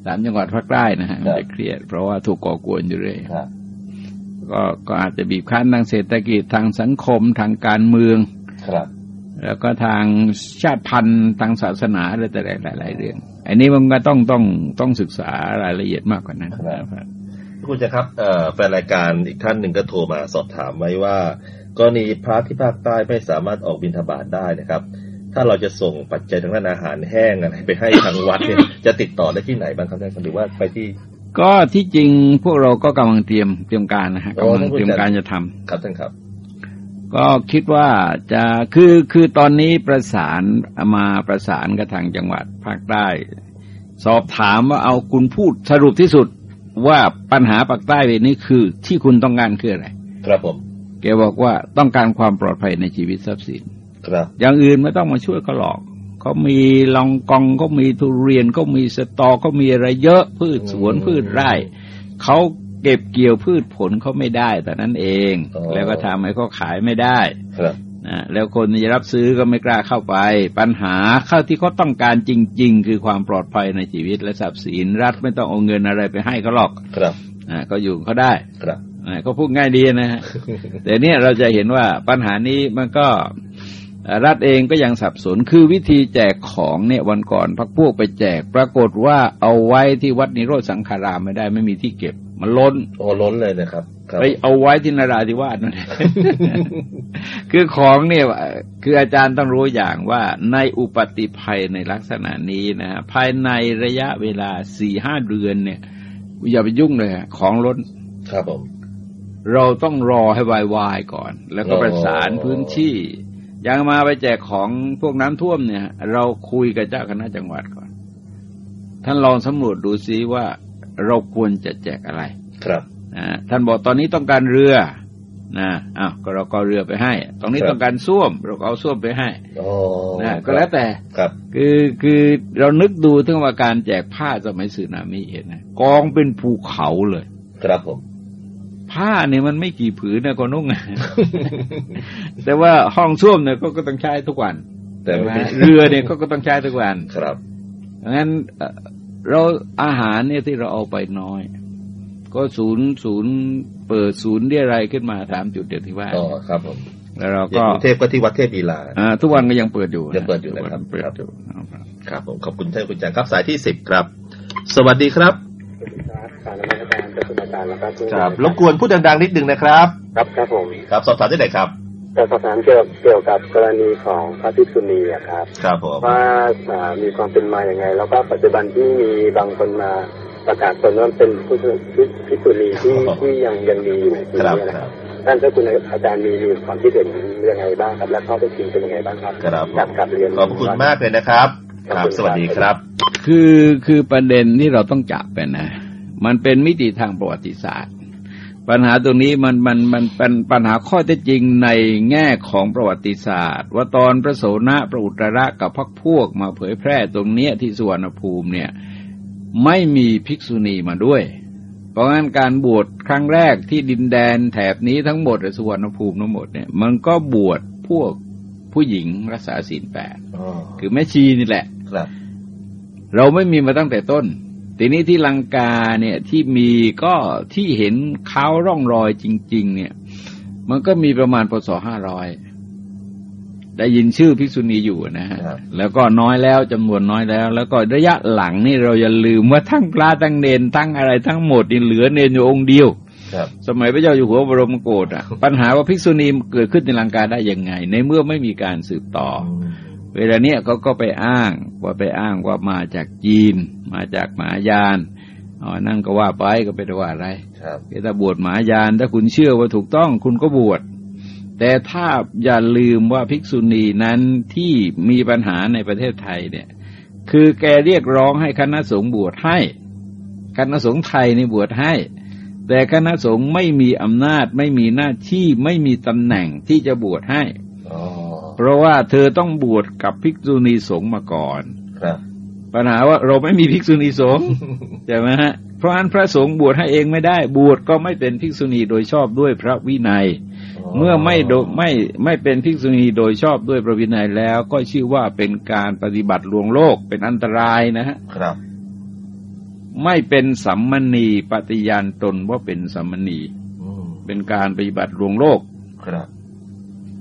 สามจังหวัดภาคใต้นะฮะมันจะเครียด เพราะว่าถูกก่อกวนอยู่เรื่อยครับก็ก็อาจจะบีบคั้นทางเศรษฐกิจทางสังคมทางการเมืองครับ แล้วก็ทางชาติพันธุ์ทางศาสนาอะไรแต่หลาย ๆ เรื่อง อันนี้มันก็ต้องต้องต้องศึกษารายละเอียดมากกว่านั้นนะครับคุณจะครับเอ่อแฟนรายการอีกท่านหนึ่งก็โทรมาสอบถามไว้ว่า กรณีพระที่ภาคใต้ไม่สามารถออกบิณฑบาตได้นะครับ ถ้าเราจะส่งปัจจัยทางด้านอาหารแห้งอะไรไปให้ทางวัดเนี่ยจะติดต่อได้ที่ไหนบ้างครับท่านหรือว่าไปที่ ก็ที่จริงพวกเราก็กำลังเตรียมเตรียมการนะฮะโอ้กำลังเตรียมการจะทำครับท่านครับ ก็คิดว่าจะคือคือตอนนี้ประสานมาประสานกับทางจังหวัดภาคใต้ สอบถามว่าเอาคุณพูดสรุปที่สุดว่าปัญหาภาคใต้เวลนี้คือที่คุณต้องการคืออะไร ครับผมแกบอกว่าต้องการความปลอดภัยในชีวิตทรัพย์สิน ครับ อย่างอื่นไม่ต้องมาช่วยเขาหรอกเขามีลองกองเขามีทุเรียนเขามีสตอเขามีอะไรเยอะพืชสวนพืชไร่เขา เก็บเกี่ยวพืชผลเขาไม่ได้แต่นั้นเอง แล้วก็ทำให้เขาขายไม่ได้ครับนะแล้วคนที่จะรับซื้อก็ไม่กล้าเข้าไป ปัญหาเข้าที่เขาต้องการจริง ๆ คือความปลอดภัยในชีวิตและทรัพย์สินรัฐไม่ต้องเอาเงินอะไรไปให้เขาหรอกครับนะก็อยู่ของเขาได้ครับนะก็พูดง่ายดีนะฮะแต่เนี่ยเราจะเห็นว่าปัญหานี้มันก็เอ่อ รัฐเองก็ยังสับสนคือวิธีแจกของเนี่ยวันก่อนพักพวกไปแจก ปรากฏว่าเอาไว้ที่วัดนิโรธสังขารามไม่ได้ไม่มีที่เก็บ มันล้นโอ้ล้นเลยนะครับครับไปเอาไว้ที่นราธิวาสนั่นคือของเนี่ยคืออาจารย์ต้องรู้อย่างว่าในอุปติภัยในลักษณะนี้นะฮะภายในระยะเวลาสี่ห้าเดือนเนี่ย อย่าไปยุ่งเลยฮะของล้นครับผมเราต้องรอให้วายๆก่อน แล้วก็ประสานพื้นที่อ ย่างมาไปแจกของพวกน้ำท่วมเนี่ย เราคุยกับเจ้าคณะจังหวัดก่อน ท่านลองสำรวจดูซิว่าเราควรจะแจกอะไร ครับนะท่านบอกตอนนี้ต้องการเรือนะอ้าวก็เราก็เอาเรือไปให้ ตรงนี้ครับต้องการส้วม เราก็เอาส้วมไปให้โอ้นะก็แล้วแต่ครับ คือคือเรานึกดูถึงว่าการแจกผ้าสมัยสึนามิเห็นนะกองเป็นภูเขาเลย ครับผม ผ้าเนี่ยมันไม่กี่ผืนนะก็นุ่งอะแต่ว่าห้องส้วมเนี่ยก็ก็ต้องใช้ทุกวัน แต่ไม่ใช่ไหมเรือเนี่ยก็ก็ต้องใช้ทุกวันครับดังนั้นเอ่อเราอาหารเนี่ยที่เราเอาไปน้อย ก็ศูนย์ศูนย์เปิดศูนย์เรียอะไรยขึ้นมาสามจุดเดียวที่ว่าอ๋อครับผมแล้วเราอย่างก็กรุงเทพก็ที่วัดเทพลีลาอ่าทุกวันก็ยังเปิดอยู่ยังเปิดอยู่นะครับเปิดครับอยู่นะครับครับผมขอบคุณท่านคุณจังครับสายที่สิบครับ สวัสดีครับครับการนมัสการ เป็นอาจารย์นะครับครับรบกวนพูดดังๆนิดนึงนะครับ ครับครับผมครับสอบถามได้ไหนครับจะสอบถามเกี่ยวเกี่ยวกับกรณีของพระภิกษุณีอะครับ ครับผมว่าอ่ามีความเป็นมาอย่างไง แล้วก็ปัจจุบันที่มีบางคนมาประกาศตนว่าเป็นผู้ภิกษุณีที่ที่ยังยังมีอยู่ที่ครับนี่นะคครัรับบท่านเจ้าคุณอาจารย์มีมีความคิดเห็นยังไงบ้างครับ และข้อเท็จจริงเป็นยังไงบ้างครับครับผมกับกับเรียนขอบคุณมากเลยนะครับ ครับ สวัสดีครับ คือคือประเด็นที่เราต้องจับไปนะ มันเป็นมิติทางประวัติศาสตร์ ปัญหาตรงนี้มันมันมันเป็นปัญหาข้อเท็จจริงในแง่ของประวัติศาสตร์ ว่าตอนพระโสนะพระอุตระกับพรรคพวกมาเผยแพร่ตรงเนี้ยที่สุวรรณภูมิเนี่ยไม่มีภิกษุณีมาด้วย เพราะงั้นการบวชครั้งแรกที่ดินแดนแถบนี้ทั้งหมดหรือสุวรรณภูมิทั้งหมดเนี่ยมันก็บวชพวกผู้หญิงรักษาศีลแปดอ๋อคือแม่ชีนี่แหละครับเราไม่มีมาตั้งแต่ต้น ทีนี้ที่ลังกาเนี่ยที่มีก็ที่เห็นเขาร่องรอยจริง ๆ เนี่ย มันก็มีประมาณพศห้าร้อยได้ยินชื่อภิกษุณีอยู่นะฮะครับแล้วก็น้อยแล้วจำนวนน้อยแล้ว แล้วก็ระยะหลังนี่เราอย่าลืมว่าทั้งพระทั้งเนนทั้งอะไรทั้งหมดนี่เหลือเนนอยู่องค์เดียวครับสมัยพระเจ้าอยู่หัวบรมโกศอะ ปัญหาว่าภิกษุณีเกิดขึ้นในลังกาได้ยังไง ในเมื่อไม่มีการสืบต่อ เวลาเนี้ยเขาก็ไปอ้างว่าไปอ้างว่ามาจากจีน มาจากหมหายานอ๋อนั่นก็ว่าไปก็ไปได้ว่าอะไรครับถ้าบวชหมหายานถ้าคุณเชื่อว่าถูกต้องคุณก็บวชแต่ถ้าอย่าลืมว่าภิกษุณีนั้นที่มีปัญหาในประเทศไทยเนี่ย คือแกเรียกร้องให้คณะสงฆ์บวชให้คณะสงฆ์ไทยในบวชให้ แต่คณะสงฆ์ไม่มีอำนาจไม่มีหน้าที่ไม่มีตำแหน่งที่จะบวชให้อ๋อ เพราะว่าเธอต้องบวชกับภิกษุณีสงฆ์มาก่อน ครับ ปัญหาว่าเราไม่มีภิกษุณีสงฆ์ใช่ไหมฮะเพราะฉะนั้นพระสงฆ์บวชให้เองไม่ได้ บวชก็ไม่เป็นภิกษุณีโดยชอบด้วยพระวินัย เมื่อไม่โดไม่ไม่เป็นภิกษุณีโดยชอบด้วยพระวินัยแล้ว ก็ชื่อว่าเป็นการปฏิบัติลวงโลกเป็นอันตรายนะฮะครับ ไม่เป็นสัมมณีปฏิญาณตนว่าเป็นสัมมณีอืมเป็นการปฏิบัติลวงโลกครับเพ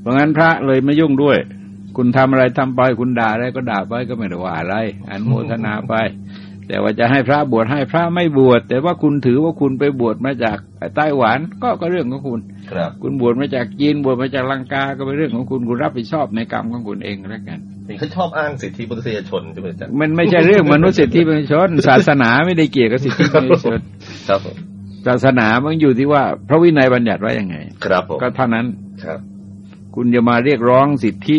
ราะงั้นพระเลยไม่ยุ่งด้วย คุณทำอะไรทำไป คุณด่าอะไรก็ด่าไปก็ไม่ได้ว่าอะไรอนุโมทนาไป แต่ว่าจะให้พระบวชให้พระไม่บวชแต่ว่าคุณถือว่าคุณไปบวชมาจากไต้หวันก็ก็เรื่องของคุณครับ คุณบวชมาจากจีนบวชมาจากลังกาก็เป็นเรื่องของคุณคุณรับผิดชอบในกรรมของคุณเองก็แล้วกันนี่เขาชอบอ้างสิทธิมนุษยชนใช่ไหมอาจารย์มันไม่ใช่เรื่องมนุษยสิทธิมนุษยชน ศาสนาไม่ได้เกี่ยวกับสิทธิมนุษยชนครับผมศาสนามันอยู่ที่ว่า พระวินัยบัญญัติไว้ยังไง ครับผมก็เท่านั้นครับ คุณจะมาเรียกร้องสิทธิ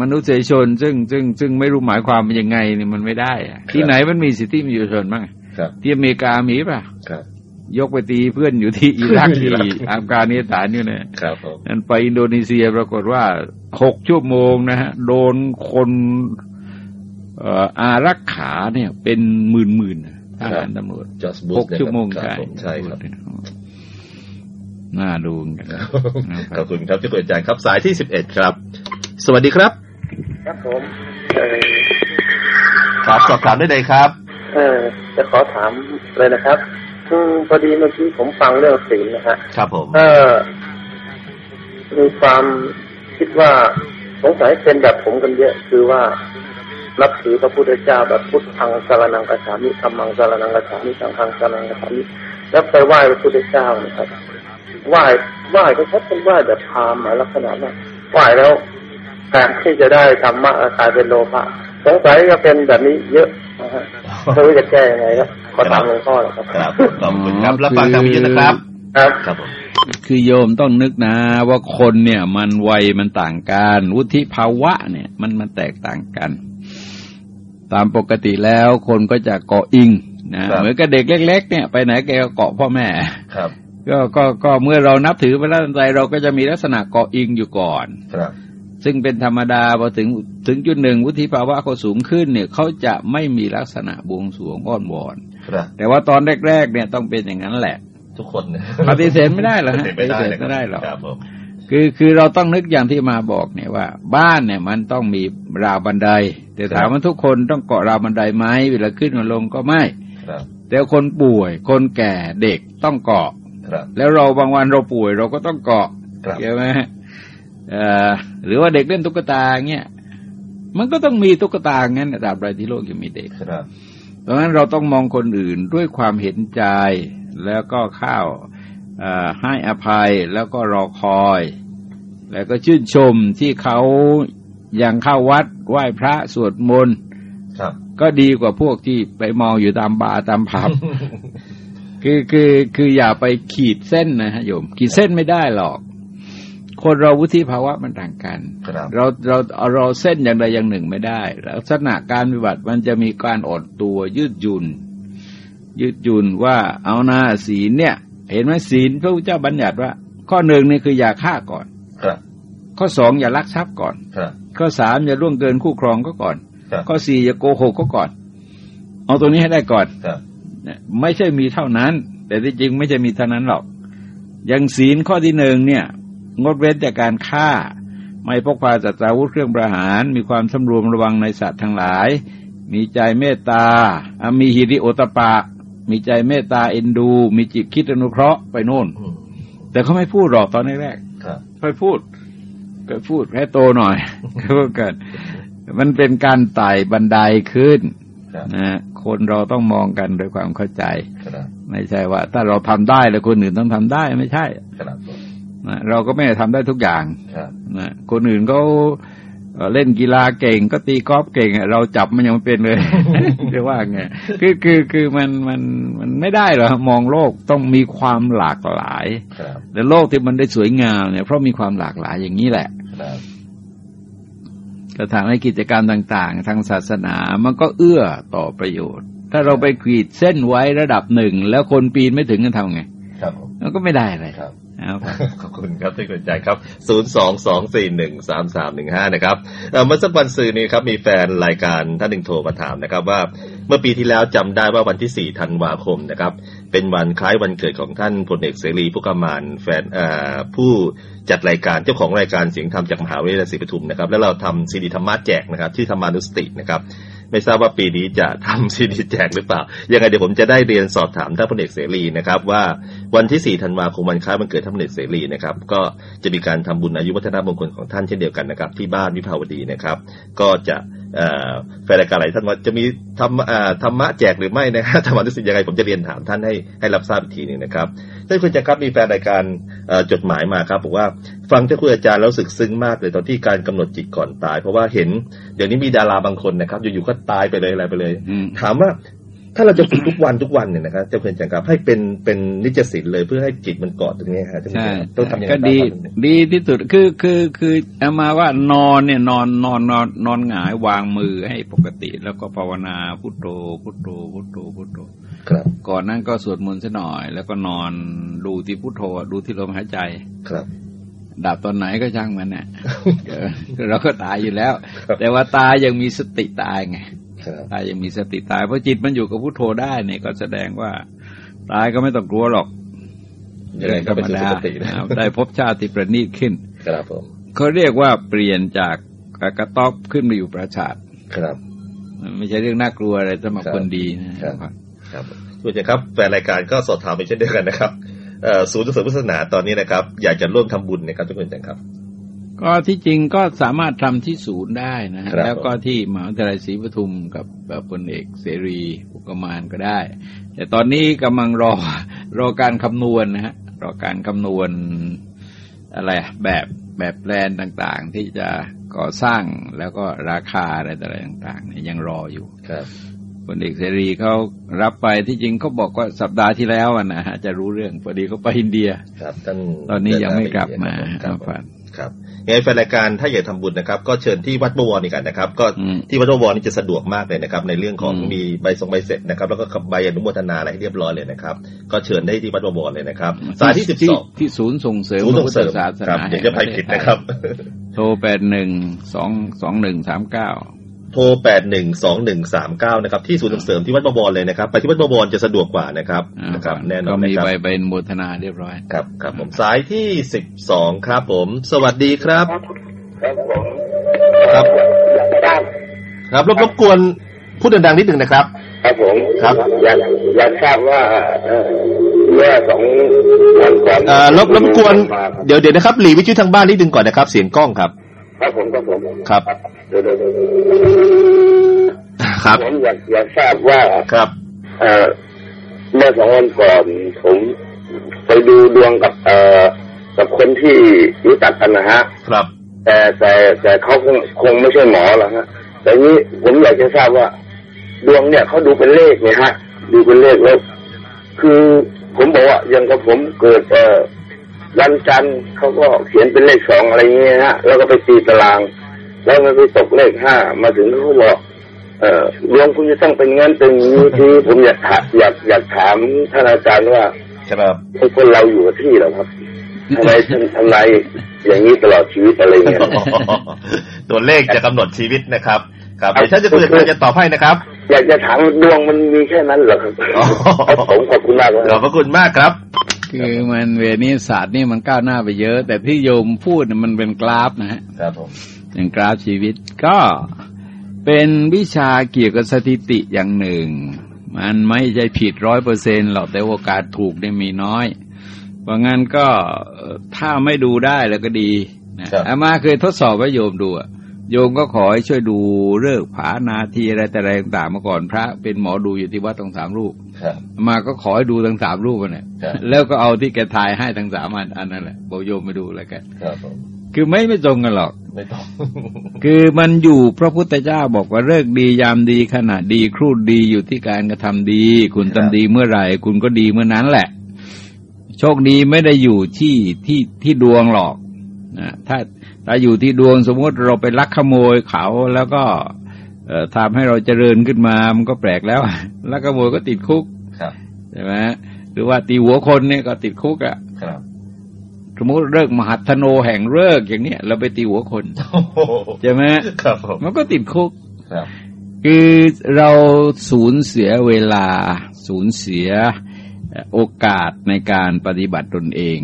มนุษยชน ซึ่งซึ่งซึ่งไม่รู้หมายความเป็นยังไงนี่มันไม่ได้อะที่ไหนมันมีสิทธิมนุษยชนบ้างครับที่อเมริกามีป่ะครับยกไปตีเพื่อนอยู่ที่อิรักอิที่รักอัฟกานิสถานอยู่เนี่ยครับผมนั่นไปอินโดนีเซียปรากฏว่าหกชั่วโมงนะฮะโดนคนเอ่ออารักขาเนี่ยเป็นหมื่นหมื่นๆทหารตำรวจจอร์จบุหชกชั่วโมงครัใช่บผมใช่ครับ น่าดูเหมือนกันขอบคุณครับที่เปิดใจครับสายที่สิบเอ็ดครับ สวัสดีครับ ครับผมเออครับสอบถามได้เลยครับ เออจะขอถามเลยนะครับอืมพอดีเมื่อกี้ผมฟังเรื่องศีลนะฮะครับผมเออมีความคิดว่าสงสัยเป็นแบบผมกันเยอะ คือว่านับถือพระพุทธเจ้าแบบพุทธังสารนังกัจฉามิธรรมังสารนังกัจฉามิสังฆังสารนังกัจฉามิแล้วไปไหว้พระพุทธเจ้านะครับ ไหว้ไหว้ก็ชัดเป็นไหว้แบบพราหมณ์อะลักษณะว่าไหว้แล้วการที่จะได้ธรรมะกลายเป็นโลภะสงสัยจะเป็นแบบนี้เยอะนะฮะไม่รู้จะแก้ยังไงครับขอถามหลวงพ่อหน่อยครับครับขอบคุณครับรับฟังจากวิทยุนะครับ ครับครับผมคือโยมต้องนึกนะ ว่าคนเนี่ยมันวัยมันต่างกันวุฒิภาวะเนี่ย มันมันแตกต่างกัน ตามปกติแล้วคนก็จะเกาะอิงนะเหมือนกับเด็กเล็ก ๆ เนี่ยไปไหนแกก็เกาะพ่อแม่ครับ ก็ก็ก็เมื่อเรานับถือพระราชใจเราก็จะมีลักษณะเกาะอิงอยู่ก่อนครับซึ่งเป็นธรรมดาพอถึงถึงจุดหนึ่งวุฒิภาวะเขาสูงขึ้นเนี่ยเขาจะไม่มีลักษณะบวงสรวงอ้อนวอนครับแต่ว่าตอนแรก ๆ เนี่ยต้องเป็นอย่างนั้นแหละ ทุกคนนะปฏิเสธไม่ได้หรอกฮะปฏิเสธปฏิเสธไม่ได้หรอกครับผมคือคือเราต้องนึกอย่างที่มาบอกเนี่ยว่า บ้านเนี่ยมันต้องมีราวบันได แต่ถามว่าทุกคนต้องเกาะราวบันไดไหมเวลาขึ้นมาลงก็ไม่ครับแต่คนป่วยคนแก่เด็กต้องเกาะครับ แล้วเราบางวันเราป่วยเราก็ต้องเกาะครับใช่ไหมเอ่อหรือว่าเด็กเล่นตุ๊กตาเงี้ยมันก็ต้องมีตุ๊กตางั้นตราบใดที่โลกยังมีเด็กครับเพราะฉะนั้นเราต้องมองคนอื่นด้วยความเห็นใจแล้วก็เข้าวเอ่อให้อภัยแล้วก็รอคอย แล้วก็ชื่นชมที่เขายังเข้าวัดไหว้พระสวดมนต์ครับก็ดีกว่าพวกที่ไปมองอยู่ตามบาร์ตามผับ คือคือคืออย่าไปขีดเส้นนะฮะโยม ขีดเส้นไม่ได้หรอก คนเราวุฒิภาวะมันต่างกันครับเราเราเอาเราเส้นอย่างใดอย่างหนึ่งไม่ได้ ลักษณะการปฏิบัติมันจะมีการอดตัวยืดหยุ่น ยืดหยุ่นว่าเอาหน้าศีลเนี่ย เห็นไหมศีลพระพุทธเจ้าบัญญัติว่า ข้อหนึ่งนี่คืออย่าฆ่าก่อนครับข้อสองอย่าลักทรัพย์ก่อนครับข้อสามอย่าล่วงเกินคู่ครองก็ก่อนครับข้อสี่อย่าโกหกก็ก่อน เอาตัวนี้ให้ได้ก่อนครับเนี่ย ไม่ใช่มีเท่านั้น แต่ที่จริงไม่ใช่มีเท่านั้นหรอก อย่างศีลข้อที่หนึ่งเนี่ย งดเว้นจากการฆ่า ไม่พกพาสัตราวุธเครื่องประหาร มีความสำรวมระวังในสัตว์ทั้งหลาย มีใจเมตตาอะมีหิริโอตปะ มีใจเมตตาเอ็นดู มีจิตคิดอนุเคราะห์ไปโน่นอืมแต่เขาไม่พูดหรอกตอนแรกครับๆค่อยพูดก็พูดให้โตหน่อยก็เกิดมันเป็นการไต่บันไดขึ้นครับนะ คนเราต้องมองกันโดยความเข้าใจครับไม่ใช่ว่า ถ้าเราทำได้แล้วคนอื่นต้องทำได้ไม่ใช่ครับผมนะเราก็ไม่ได้ทำได้ทุกอย่างครับนะคนอื่นเขาเอ่อเล่นกีฬาเก่งก็ตีกอล์ฟเก่งอะเราจับมันยังไม่เป็นเลยจะว่าไงคือคือคือมันมันมันไม่ได้หรอกมองโลกต้องมีความหลากหลายครับแต่โลกที่มันได้สวยงามเนี่ยเพราะมีความหลากหลายอย่างนี้แหละ ครับก็ทำให้กิจกรรมต่างๆ ทางศาสนามันก็เอื้อต่อประโยชน์ ถ้าเราไปขีดเส้นไว้ระดับหนึ่ง แล้วคนปีนไม่ถึงกันทำไง ครับผมมันก็ไม่ได้อะไรครับเอาครับขอบคุณครับที่สนใจครับ 0 2 2 4 1 3 3 1 5 นะครับเอ่อเมื่อสักวันสื่อนี้ครับ มีแฟนรายการท่านหนึ่งโทรมาถามนะครับว่าเมื่อปีที่แล้วจำได้ว่าวันที่ 4 ธันวาคมนะครับ เป็นวันคล้ายวันเกิดของท่านพลเอกเสรีผู้กำมานแฟนผู้จัดรายการเจ้าของรายการเสียงธรรมจากมหาวิทยาลัยศรีปทุมนะครับ แล้วเราทำซีดีธรรมะแจกนะครับ ที่ธรรมานุสตินะครับ ไม่ทราบว่าปีนี้จะทำซีดีแจกหรือเปล่า ยังไงเดี๋ยวผมจะได้เรียนสอบถามท่านพลเอกเสรีนะครับ ว่าวันที่ 4 ธันวาคมวันคล้ายวันเกิดท่านพลเอกเสรีนะครับ ก็จะมีการทำบุญอายุวัฒนมงคลของท่านเช่นเดียวกันนะครับ ที่บ้านวิภาวดีนะครับ ก็จะ แฟนรายการหลายท่านว่าจะมีธรรมเอ่อธรรมะแจกหรือไม่นะครับธรรมานุสติยังไงผมจะเรียนถามท่านให้ให้รับทราบอีกทีหนึ่งนะครับท่านคุณจะครับมีแฟนรายการเอ่อจดหมายมาครับบอกว่าฟังเจ้าคุณอาจารย์แล้วรู้สึกซึ้งมากเลยตอนที่การกำหนดจิตก่อนตาย เพราะว่าเห็นเดี๋ยวนี้มีดาราบางคนนะครับ อยู่ๆก็ตายไปเลยอะไรไปเลยอืมถามว่า ถ้าเราจะฝึกทุกวันทุกวันเนี่ยนะครับเจ้าเพื่อนจังครับให้เป็นเป็นนิจศิลเลยเพื่อให้จิตมันเกาะตรงนี้ฮะใช่ต้องทำยังไงก็ดีบ้างครับดีที่สุดคือคือคือเอามาว่านอนเนี่ยนอนนอนนอนนอนหงายวางมือให้ปกติแล้วก็ภาวนาพุทโธพุทโธพุทโธพุทโธครับ ก่อนนั้นก็สวดมนต์ซะหน่อย แล้วก็นอนดูที่พุทโธดูที่ลมหายใจครับดับตอนไหนก็ช่างมันเนี่ยเออเราก็ตายอยู่แล้ว แต่ว่าตายยังมีสติตายไงครับ ตายยังมีสติตายเพราะจิตมันอยู่กับพุทโธได้เนี่ยก็แสดงว่าตายก็ไม่ต้องกลัวหรอกยังไงก็เป็นสุขตินะอ่าได้พบชาติที่ประณีตขึ้น ครับผมเขาเรียกว่าเปลี่ยนจากกระต๊อบขึ้นมาอยู่ประชาติครับมันไม่ใช่เรื่องน่ากลัวอะไรสำหรับครับคนดีนะครับครับคุณจังครับแฟนรายการก็สอบถามไปเช่นเดียวกันนะครับเอ่อศูนย์ส่งเสริมพุทธศาสนาตอนนี้นะครับ อยากจะร่วมทำบุญนะครับทุกคนจังครับ ก็ที่จริงก็สามารถทำที่ศูนย์ได้นะครับแล้วก็ที่มหาวิทยาลัยศรีปทุมกับแบบพลเอกเสรีปุกมานก็ได้ แต่ตอนนี้กำลังรอรอการคำนวณนะฮะรอการคำนวณอะไรอะแบบแบบแปลนต่างๆ ที่จะก่อสร้างแล้วก็ราคาอะไรต่ออะไรต่างๆเนี่ยยังรออยู่ครับพลเอกเสรีเขารับไปที่จริงเขาบอกว่าสัปดาห์ที่แล้วอะนะฮะจะรู้เรื่องพอดีเขาไปอินเดีย ครับท่านตอนนี้ยังไม่กลับมาครับผมครับครับ ยังไงแฟนรายการถ้าอยากทำบุญนะครับ ก็เชิญที่วัดบวรนี่กันนะครับ ก็อืมที่วัดบวรนี่จะสะดวกมากเลยนะครับ ในเรื่องของอืมมีใบส่งใบเสร็จนะครับ แล้วก็ใบอนุโมทนาอะไรให้เรียบร้อยเลยนะครับ ก็เชิญได้ที่วัดบวรเลยนะครับ สายที่สิบสองที่ศูนย์ส่งเสริมศูนย์ส่งเสริมพะพุทธศาสครับนาเดี๋ยวจะไปผิดนะครับ โทรแปดหนึ่งสองสองหนึ่งสามเก้า โทรแปดหนึ่งสองหนึ่งสามเก้านะครับ ที่ศูนย์ส่งเสริมที่วัดบวรเลยนะครับ ไปที่วัดบวรจะสะดวกกว่านะครับนะครับ แน่นอนก็นะมีครับใบใบโมทนาเรียบร้อยครับครับผมสายที่สิบสองครับผม สวัสดีครับ ครับผมครับอยากทราบครับรบรบกวนพูดดังๆนิดหนึ่งนะครับ ครับผมครับอยากอยากทราบว่าเอ่อเมื่อสองวันก่อนเอ่อรบรบกวนเดี๋ยวเดี๋ยวนะครับหลีวิทยุทางบ้านนิดนึงก่อนนะครับ เสียงกล้องครับ ครับผมครับผมครับ เดี๋ยวเดี๋ยวเดี๋ยวครับผมอยากอยากทราบว่าครับ เอ่อเมื่อสองวันก่อน ผมไปดูดวงกับ เอ่อกับคนที่รู้จักกันนะฮะ ครับ แต่แต่แต่เขาคงคงไม่ใช่หมอหรอกฮะแต่นี้ผมอยากจะทราบว่า ดวงเนี่ยเขาดูเป็นเลขเนี่ยฮะ ดูเป็นเลขแล้วคือผมบอกว่าอย่างกับผมเกิด เอ่อวันจันทร์เขาก็เขียนเป็นเลขสองอะไรเงี้ยฮะแล้วก็ไปตีตาราง แล้วมันไปตกเลขห้ามาถึงเขาบอกเอ่อดวงคุณจะต้องเป็นงั้นเป็นอย่างนี้ที่ผมอยากถามอยากอยากถามท่านอาจารย์ว่าครับไอ้คนเราอยู่กับที่เหรอครับทำไมทำทำไมอย่างนี้ตลอดชีวิตอะไรเงี้ยตัวเลขจะกำหนดชีวิตนะครับครับเดี๋ยวท่านจะคุยกับจะตอบให้นะครับ อยากจะถามว่าดวงมันมีแค่นั้นเหรอครับอ๋อครับผมขอบคุณมากคขอรับบพระคุณมากครับคือมันเวนิศาสตร์นี่มันก้าวหน้าไปเยอะ แต่ที่โยมพูดเนี่ยมันเป็นกราฟนะฮะครับผม เป็นกราฟชีวิตก็เป็นวิชาเกี่ยวกับสถิติอย่างหนึ่ง มันไม่ใช่ผิดร้อยเปอร์เซ็นหรอกแต่โอกาสถูกเนี่ยมีน้อย เพราะงั้นก็เอ่อถ้าไม่ดูได้แล้วก็ดีนะครับอามาเคยทดสอบว่าโยมดูอะโยมก็ขอให้ช่วยดูเลิกษ์ผานาทีอะไรแต่อะไรต่างๆมาก่อนพระ เป็นหมอดูอยู่ที่วัดทั้งสามรูปครับมาก็ขอให้ดูทั้งสามรูปอะเนี่ยครับแล้วก็เอาที่แกทายให้ทั้งสามอันอันนั้นแหละบอกโยมไปดูแล้วกันครับผมคือไม่ไม่ตรงกันหรอก ไม่ต้อง คือมันอยู่พระพุทธเจ้าบอกว่าเลิกษ์ดียามดีขณะดีครูดดีอยู่ที่การกระทำดี คุณครับทำดีเมื่อไหร่ คุณก็ดีเมื่อนั้นแหละ โชคดีไม่ได้อยู่ที่ที่ที่ดวงหรอกนะถ้าถ้าอยู่ที่ดวงสมมติเราไปลักขโมยเขาแล้วก็เอ่อทำให้เราเจริญขึ้นมา มันก็แปลกแล้ว ลักขโมยก็ติดคุกครับใช่ไหมหรือว่าตีหัวคนเนี่ยก็ติดคุกอะครับ สมมติเลิกมหัทโนแห่งเลิกษ์อย่างเนี้ยเราไปตีหัวคนโอ้โหใช่ไหมครับผมมันก็ติดคุกครับ คือเราสูญเสียเวลา สูญเสียโอกาสในการปฏิบัติตนเอง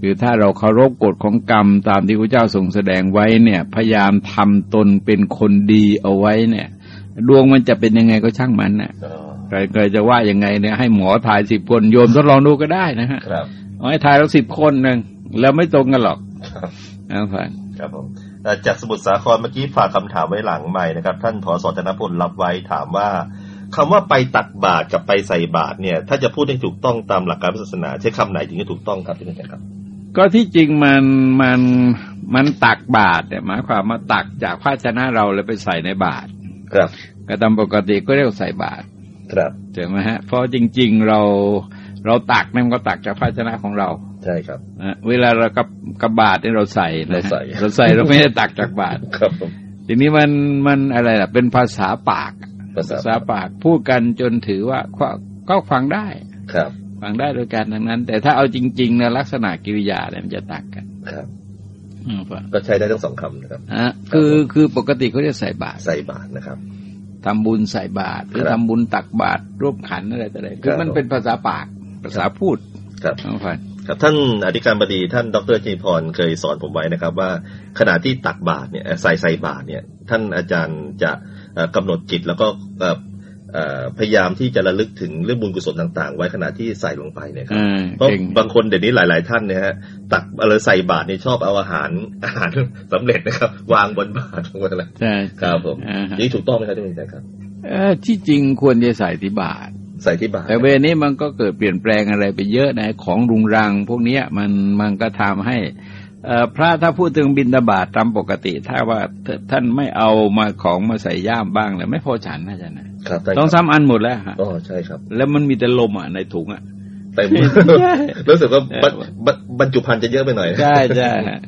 คือถ้าเราเคารพกฎของกรรมตามที่พระเจ้าทรงแสดงไว้เนี่ย พยายามทำตนเป็นคนดีเอาไว้เนี่ย ดวงมันจะเป็นยังไงก็ช่างมันน่ะอ๋อใครใครจะว่ายังไงเนี่ยให้หมอถ่ายสิบคนโยมทดลองดูก็ได้นะฮะครับเอา ให้ถ่ายเราสิบคนหนึ่งแล้วไม่ตรงกันหรอกครับนะฟังครับผมเอ่อจากสมุทรสาครเมื่อกี้ฝากคำถามไว้หลังใหม่นะครับ ท่านผอสธนพลรับไว้ถามว่าคำว่าไปตักบาตรกับไปใส่บาตรเนี่ย ถ้าจะพูดให้ถูกต้องตามหลักการพุทธศาสนา ใช้คำไหนถึงจะถูกต้องครับที่นี่ครับ ก็ที่จริงมันมันมันตักบาตรเนี่ยหมายความมาตักจากภาชนะเราแล้วไปใส่ในบาตรครับก็ตามปกติก็เรียกว่าใส่บาตรครับใช่ไหมฮะเพราะจริง ๆเรา เราตักเนี่ยมันก็ตักจากภาชนะของเรา ใช่ครับนะเวลาเรากับกับบาตรเนี่ยเราใส่นะเราใส่เราใส่เราไม่ได้ตักจากบาตรครับผมทีนี้มันมันอะไรล่ะ เป็นภาษาปาก ภาษาภาษาปากพูดกันจนถือว่าก็ก็ฟังได้ครับฟังได้โดยการทั้งนั้น แต่ถ้าเอาจริงๆนะลักษณะกิริยาเนี่ยมันจะต่างกันครับอืมฟังก็ใช้ได้ทั้งสองคำนะครับฮะคือคือปกติเขาจะใส่บาตรใส่บาตรนะครับทำบุญใส่บาตรหรือครับทำบุญตักบาตรร่วมขันอะไรต่ออะไรคือมันครับเป็นภาษาปาก ภาษาพูดครับน้องฟันครับท่านอธิการบดีท่านดรจีพรเคยสอนผมไว้นะครับ ว่าขณะที่ตักบาตรเนี่ยเอ่อใส่ใส่บาตรเนี่ย ท่านอาจารย์จะเอ่อกำหนดจิตแล้วก็เอ่อเอ่อพยายามที่จะระลึกถึงเรื่องบุญกุศลต่างๆ ไว้ขณะที่ใส่ลงไปเนี่ยครับอ่าเพราะเก่งบางคนเดี๋ยวนี้หลาย ๆ ท่านเนี่ยฮะตักอะไรใส่บาตรเนี่ยชอบเอาอาหารอาหารสำเร็จนะครับ วางบนบาตรลงไปอะไรใช่ครับผมอ่าฮะนี่ถูกต้องไหมครับที่อาจารย์ครับเอ่อที่จริงควรจะใส่ที่บาตร ใส่ที่บาตรแต่เวลานี้มันก็เกิดเปลี่ยนแปลงอะไรไปเยอะนะของรุงรัง พวกเนี้ยมันมันก็ทำให้เอ่อพระถ้าพูดถึงบินตาบาตตามปกติ ถ้าว่าท่านไม่เอามาของมาใส่ย่ามบ้างเลยไม่พอฉันนะจ๊ะนะครับใช่ต้องครับซ้ำอันหมดแล้วฮะอ๋อใช่ครับ แล้วมันมีแต่ลมอะในถุงอะเต็มรู้สึกว่าบรรบรรบรรจุภัณฑ์จะเยอะไปหน่อยใช่ใช่ฮะ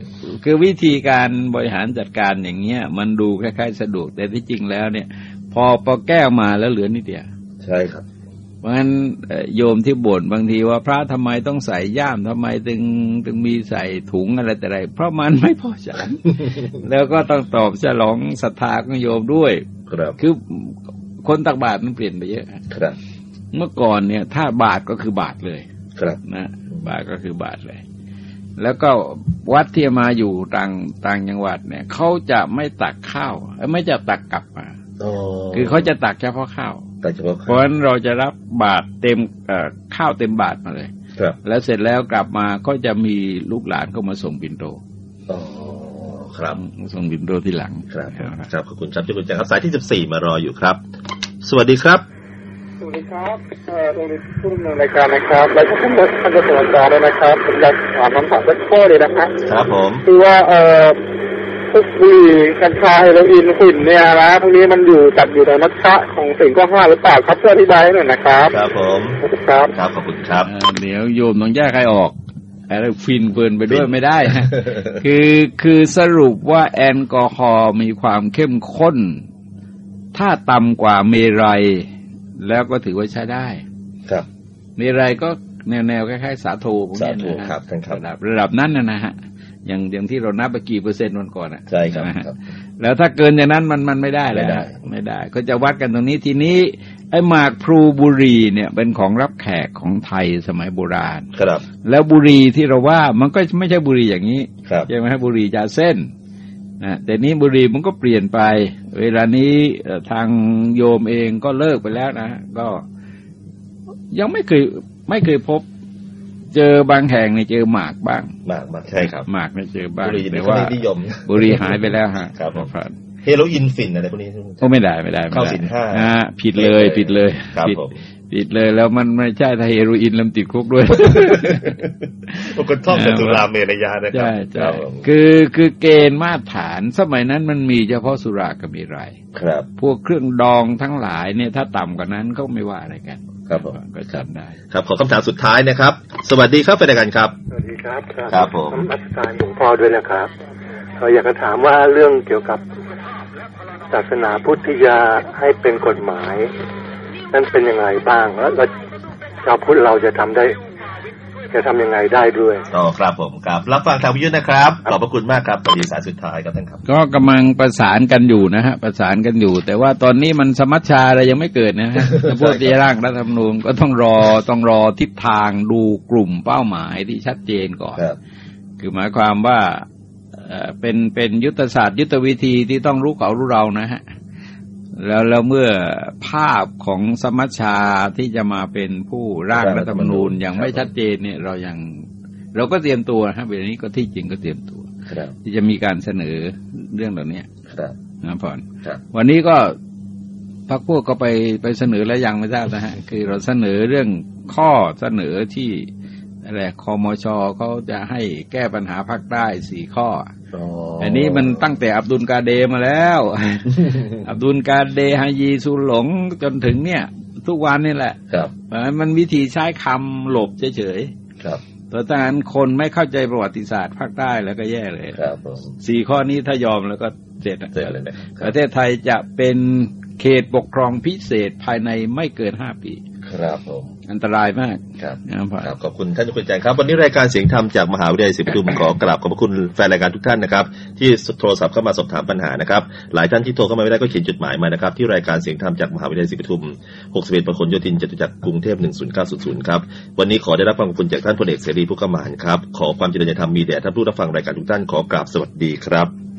คือวิธีการบริหารจัดการอย่างเงี้ย มันดูคล้ายๆ สะดวกแต่ที่จริงแล้วเนี่ย พอพอแก้วมาแล้วเหลือนิดเดียวใช่ครับเพ ราะฉะนั้นเอ่อโยมที่บ่นบางทีว่าพระทำไมต้องใส่ย่ามทำไมถึงถึงมีใส่ถุงอะไรแต่ไร เพราะมันไม่พอฉันแล้วก็ต้องตอบฉลองศรัทธาของโยมด้วย ครับ คือคนตักบาตรมันเปลี่ยนไปเยอะครับ เมื่อก่อนเนี่ย ถ้าบาทก็คือบาทเลย ครับนะบาทก็คือบาทเลย แล้วก็วัดที่มาอยู่ต่างต่างจังหวัดเนี่ยเขาจะไม่ตักข้าวเอ้ยไม่จะตักกลับมาอ๋อคือเขาจะตักเฉพาะข้าว แต่เฉพาะเพราะฉะนั้นเราจะรับบาทเต็มเอ่อข้าวเต็มบาทมาเลยครับแล้วเสร็จแล้วกลับมาก็จะมีลูกหลานเข้ามาส่งบินโตอ๋อครับส่งบินโตที่หลังครับครับขอบคุณครับที่คุณแจ้งครับสายที่สิบสี่มารออยู่ครับ สวัสดีครับสวัสดีครับเอ่อตรงนี้ผู้ดำเนินรายการนะครับแล้วก็ท่านท่านจะสวัสดีด้วยนะครับผมอยากถามคำถามสักข้อเลยนะครับครับผมคือว่าเอ่อ พวกบุหรี่กัญชาเฮโรอีนฝิ่นเนี่ยนะพวกนี้มันอยู่จัดอยู่ในมัชชะของสิ่งข้อห้าหรือเปล่าครับเพื่ออธิบายให้หน่อยนะครับครับผมครับครับขอบคุณครับเอ่อเดี๋ยวโยมต้องแยกใครออกอะไรฟินเปินไปด้วยฟินไม่ได้ฮะคือคือสรุปว่าแอลกอฮอล์มีความเข้มข้น ถ้าต่ำกว่าเมรัย แล้วก็ถือว่าใช้ได้ ครับ เมรัยก็ แนวแนวๆคล้ายๆสาโทพวกเนี้ยสาโทนะฮะครับท่านครับระดับระดับนั้นนะนะฮะอย่างอย่างที่เรานับไปกี่เปอร์เซ็นต์วันก่อนอะใช่ครับนะฮะครับแล้วถ้าเกินอย่างนั้นมันมันไม่ได้แล้วไม่ได้ไม่ได้ก็จะวัดกันตรงนี้ทีนี้ ไอ้หมากพลูบุหรีเนี่ย เป็นของรับแขกของไทยสมัยโบราณครับ แล้วบุหรีที่เราว่ามันก็ไม่ใช่บุหรีอย่างนี้ครับใช่ไหมฮะบุหรีจาเส้นนะแต่นี้บุหรีมันก็เปลี่ยนไป เวลานี้เอ่อทางโยมเองก็เลิกไปแล้วนะก็ยังไม่เคย ไม่เคยพบ เจอบางแห่งเนี่ยเจอหมากบ้างมากมากใช่ครับ หมากเนี่ยเจอบ้างบุหรี่แต่นี่เขาว่าไม่นิยม บุหรี่หายไปแล้วฮะครับผมผ่านเฮโรอีนฝิ่นอะไรพวกนี้โอ้ไม่ได้ไม่ได้ไม่เข้าได้ศีลห้าอ่าผิดเลยผิดเลยครับผิดผมผิดเลยแล้วมันไม่ใช่ถ้าเฮโรอีนแลวมนติดคุกด้วยปกติท่องแต่สุราเมรยานะครัใช่คใช่รับผมคือคือเกณฑ์มาตรฐานสมัยนั้นมันมีเฉพาะสุรากับมีไรครับ พวกเครื่องดองทั้งหลายเนี่ยถ้าต่ำกว่านั้นก็ไม่ว่าอะไรกัน ครับผมก็จำได้ครับ ขอคำถามสุดท้ายนะครับ สวัสดีครับเป็นรายการครับ สวัสดีครับ ครับผมนมัสการหลวงพ่อด้วยนะครับเราอยากจะถามว่าเรื่องเกี่ยวกับศาสนาพุทธที่จะให้เป็นกฎหมาย นั่นเป็นยังไงบ้างแล้วเราชาวพุทธเราจะทำได้ จะทำยังไงได้ด้วยอ๋อครับผมครับ รับฟังทางวิทยุนะครับ ขอบพระคุณมากครับสวัสดีสายสุดท้ายครับท่านครับ ก็กำลังประสานกันอยู่นะฮะ ประสานกันอยู่ แต่ว่าตอนนี้มันสมัชชาอะไรยังไม่เกิดนะฮะถ้าพวกที่ร่างรัฐธรรมนูญก็ต้องรอต้องรอทิศทางดูกลุ่มเป้าหมายที่ชัดเจนก่อนครับคือหมายความว่าเอ่อเป็นเป็นยุทธศาสตร์ยุทธวิธีที่ต้องรู้เขารู้เรานะฮะ แล้วแล้วเมื่อภาพของสมัชชาที่จะมาเป็นผู้ร่างรัฐธรรมนูญยังไม่ชัดเจนเนี่ย เรายังเราก็เตรียมตัวนะฮะเวลานี้ก็ที่จริงก็เตรียมตัวครับที่จะมีการเสนอเรื่องเหล่านี้ครับนะพอนครับวันนี้ก็พักพวกก็ไปไปเสนอแล้วยังไม่ทราบนะฮะ คือเราเสนอเรื่องข้อเสนอที่อะไรคอมชเขาจะให้แก้ปัญหาภาคใต้สี่ข้อ อ๋ออันนี้มันตั้งแต่อับดุลกาเดมาแล้ว อับดุลกาเดฮายีซูหลงจนถึงเนี่ย ทุกวันนี่แหละ ครับเพราะฉะนั้นมันวิธีใช้คำหลบเฉยครับๆแต่ถ้างั้นคนไม่เข้าใจประวัติศาสตร์ภาคใต้แล้วก็แย่เลยครับผมสี่ข้อนี้ถ้ายอมแล้วก็เสร็จอะเจอเลยนะประเทศไทยจะเป็นเขตปกครองพิเศษภายในไม่เกินห้าปี ครับผมอันตรายมากครับนะครับครับขอบคุณท่านคุณแจงครับ วันนี้รายการเสียงธรรมจากมหาวิทยาลัยศรีปทุมขอกราบขอบพระคุณแฟนรายการทุกท่านนะครับ ที่โทรศัพท์เข้ามาสอบถามปัญหานะครับ หลายท่านที่โทรเข้ามาไม่ได้ก็เขียนจดหมายมานะครับ ที่รายการเสียงธรรมจากมหาวิทยาลัยศรีปทุม 61ประคนโยธินจตุจักรกรุงเทพ10900ครับวันนี้ขอได้รับความขอบคุณจากท่านพลเอกเสรีผู้กำมานครับขอความเจริญในธรรมมีแด่ท่านผู้รับฟังรายการทุกท่านขอกราบสวัสดีครับ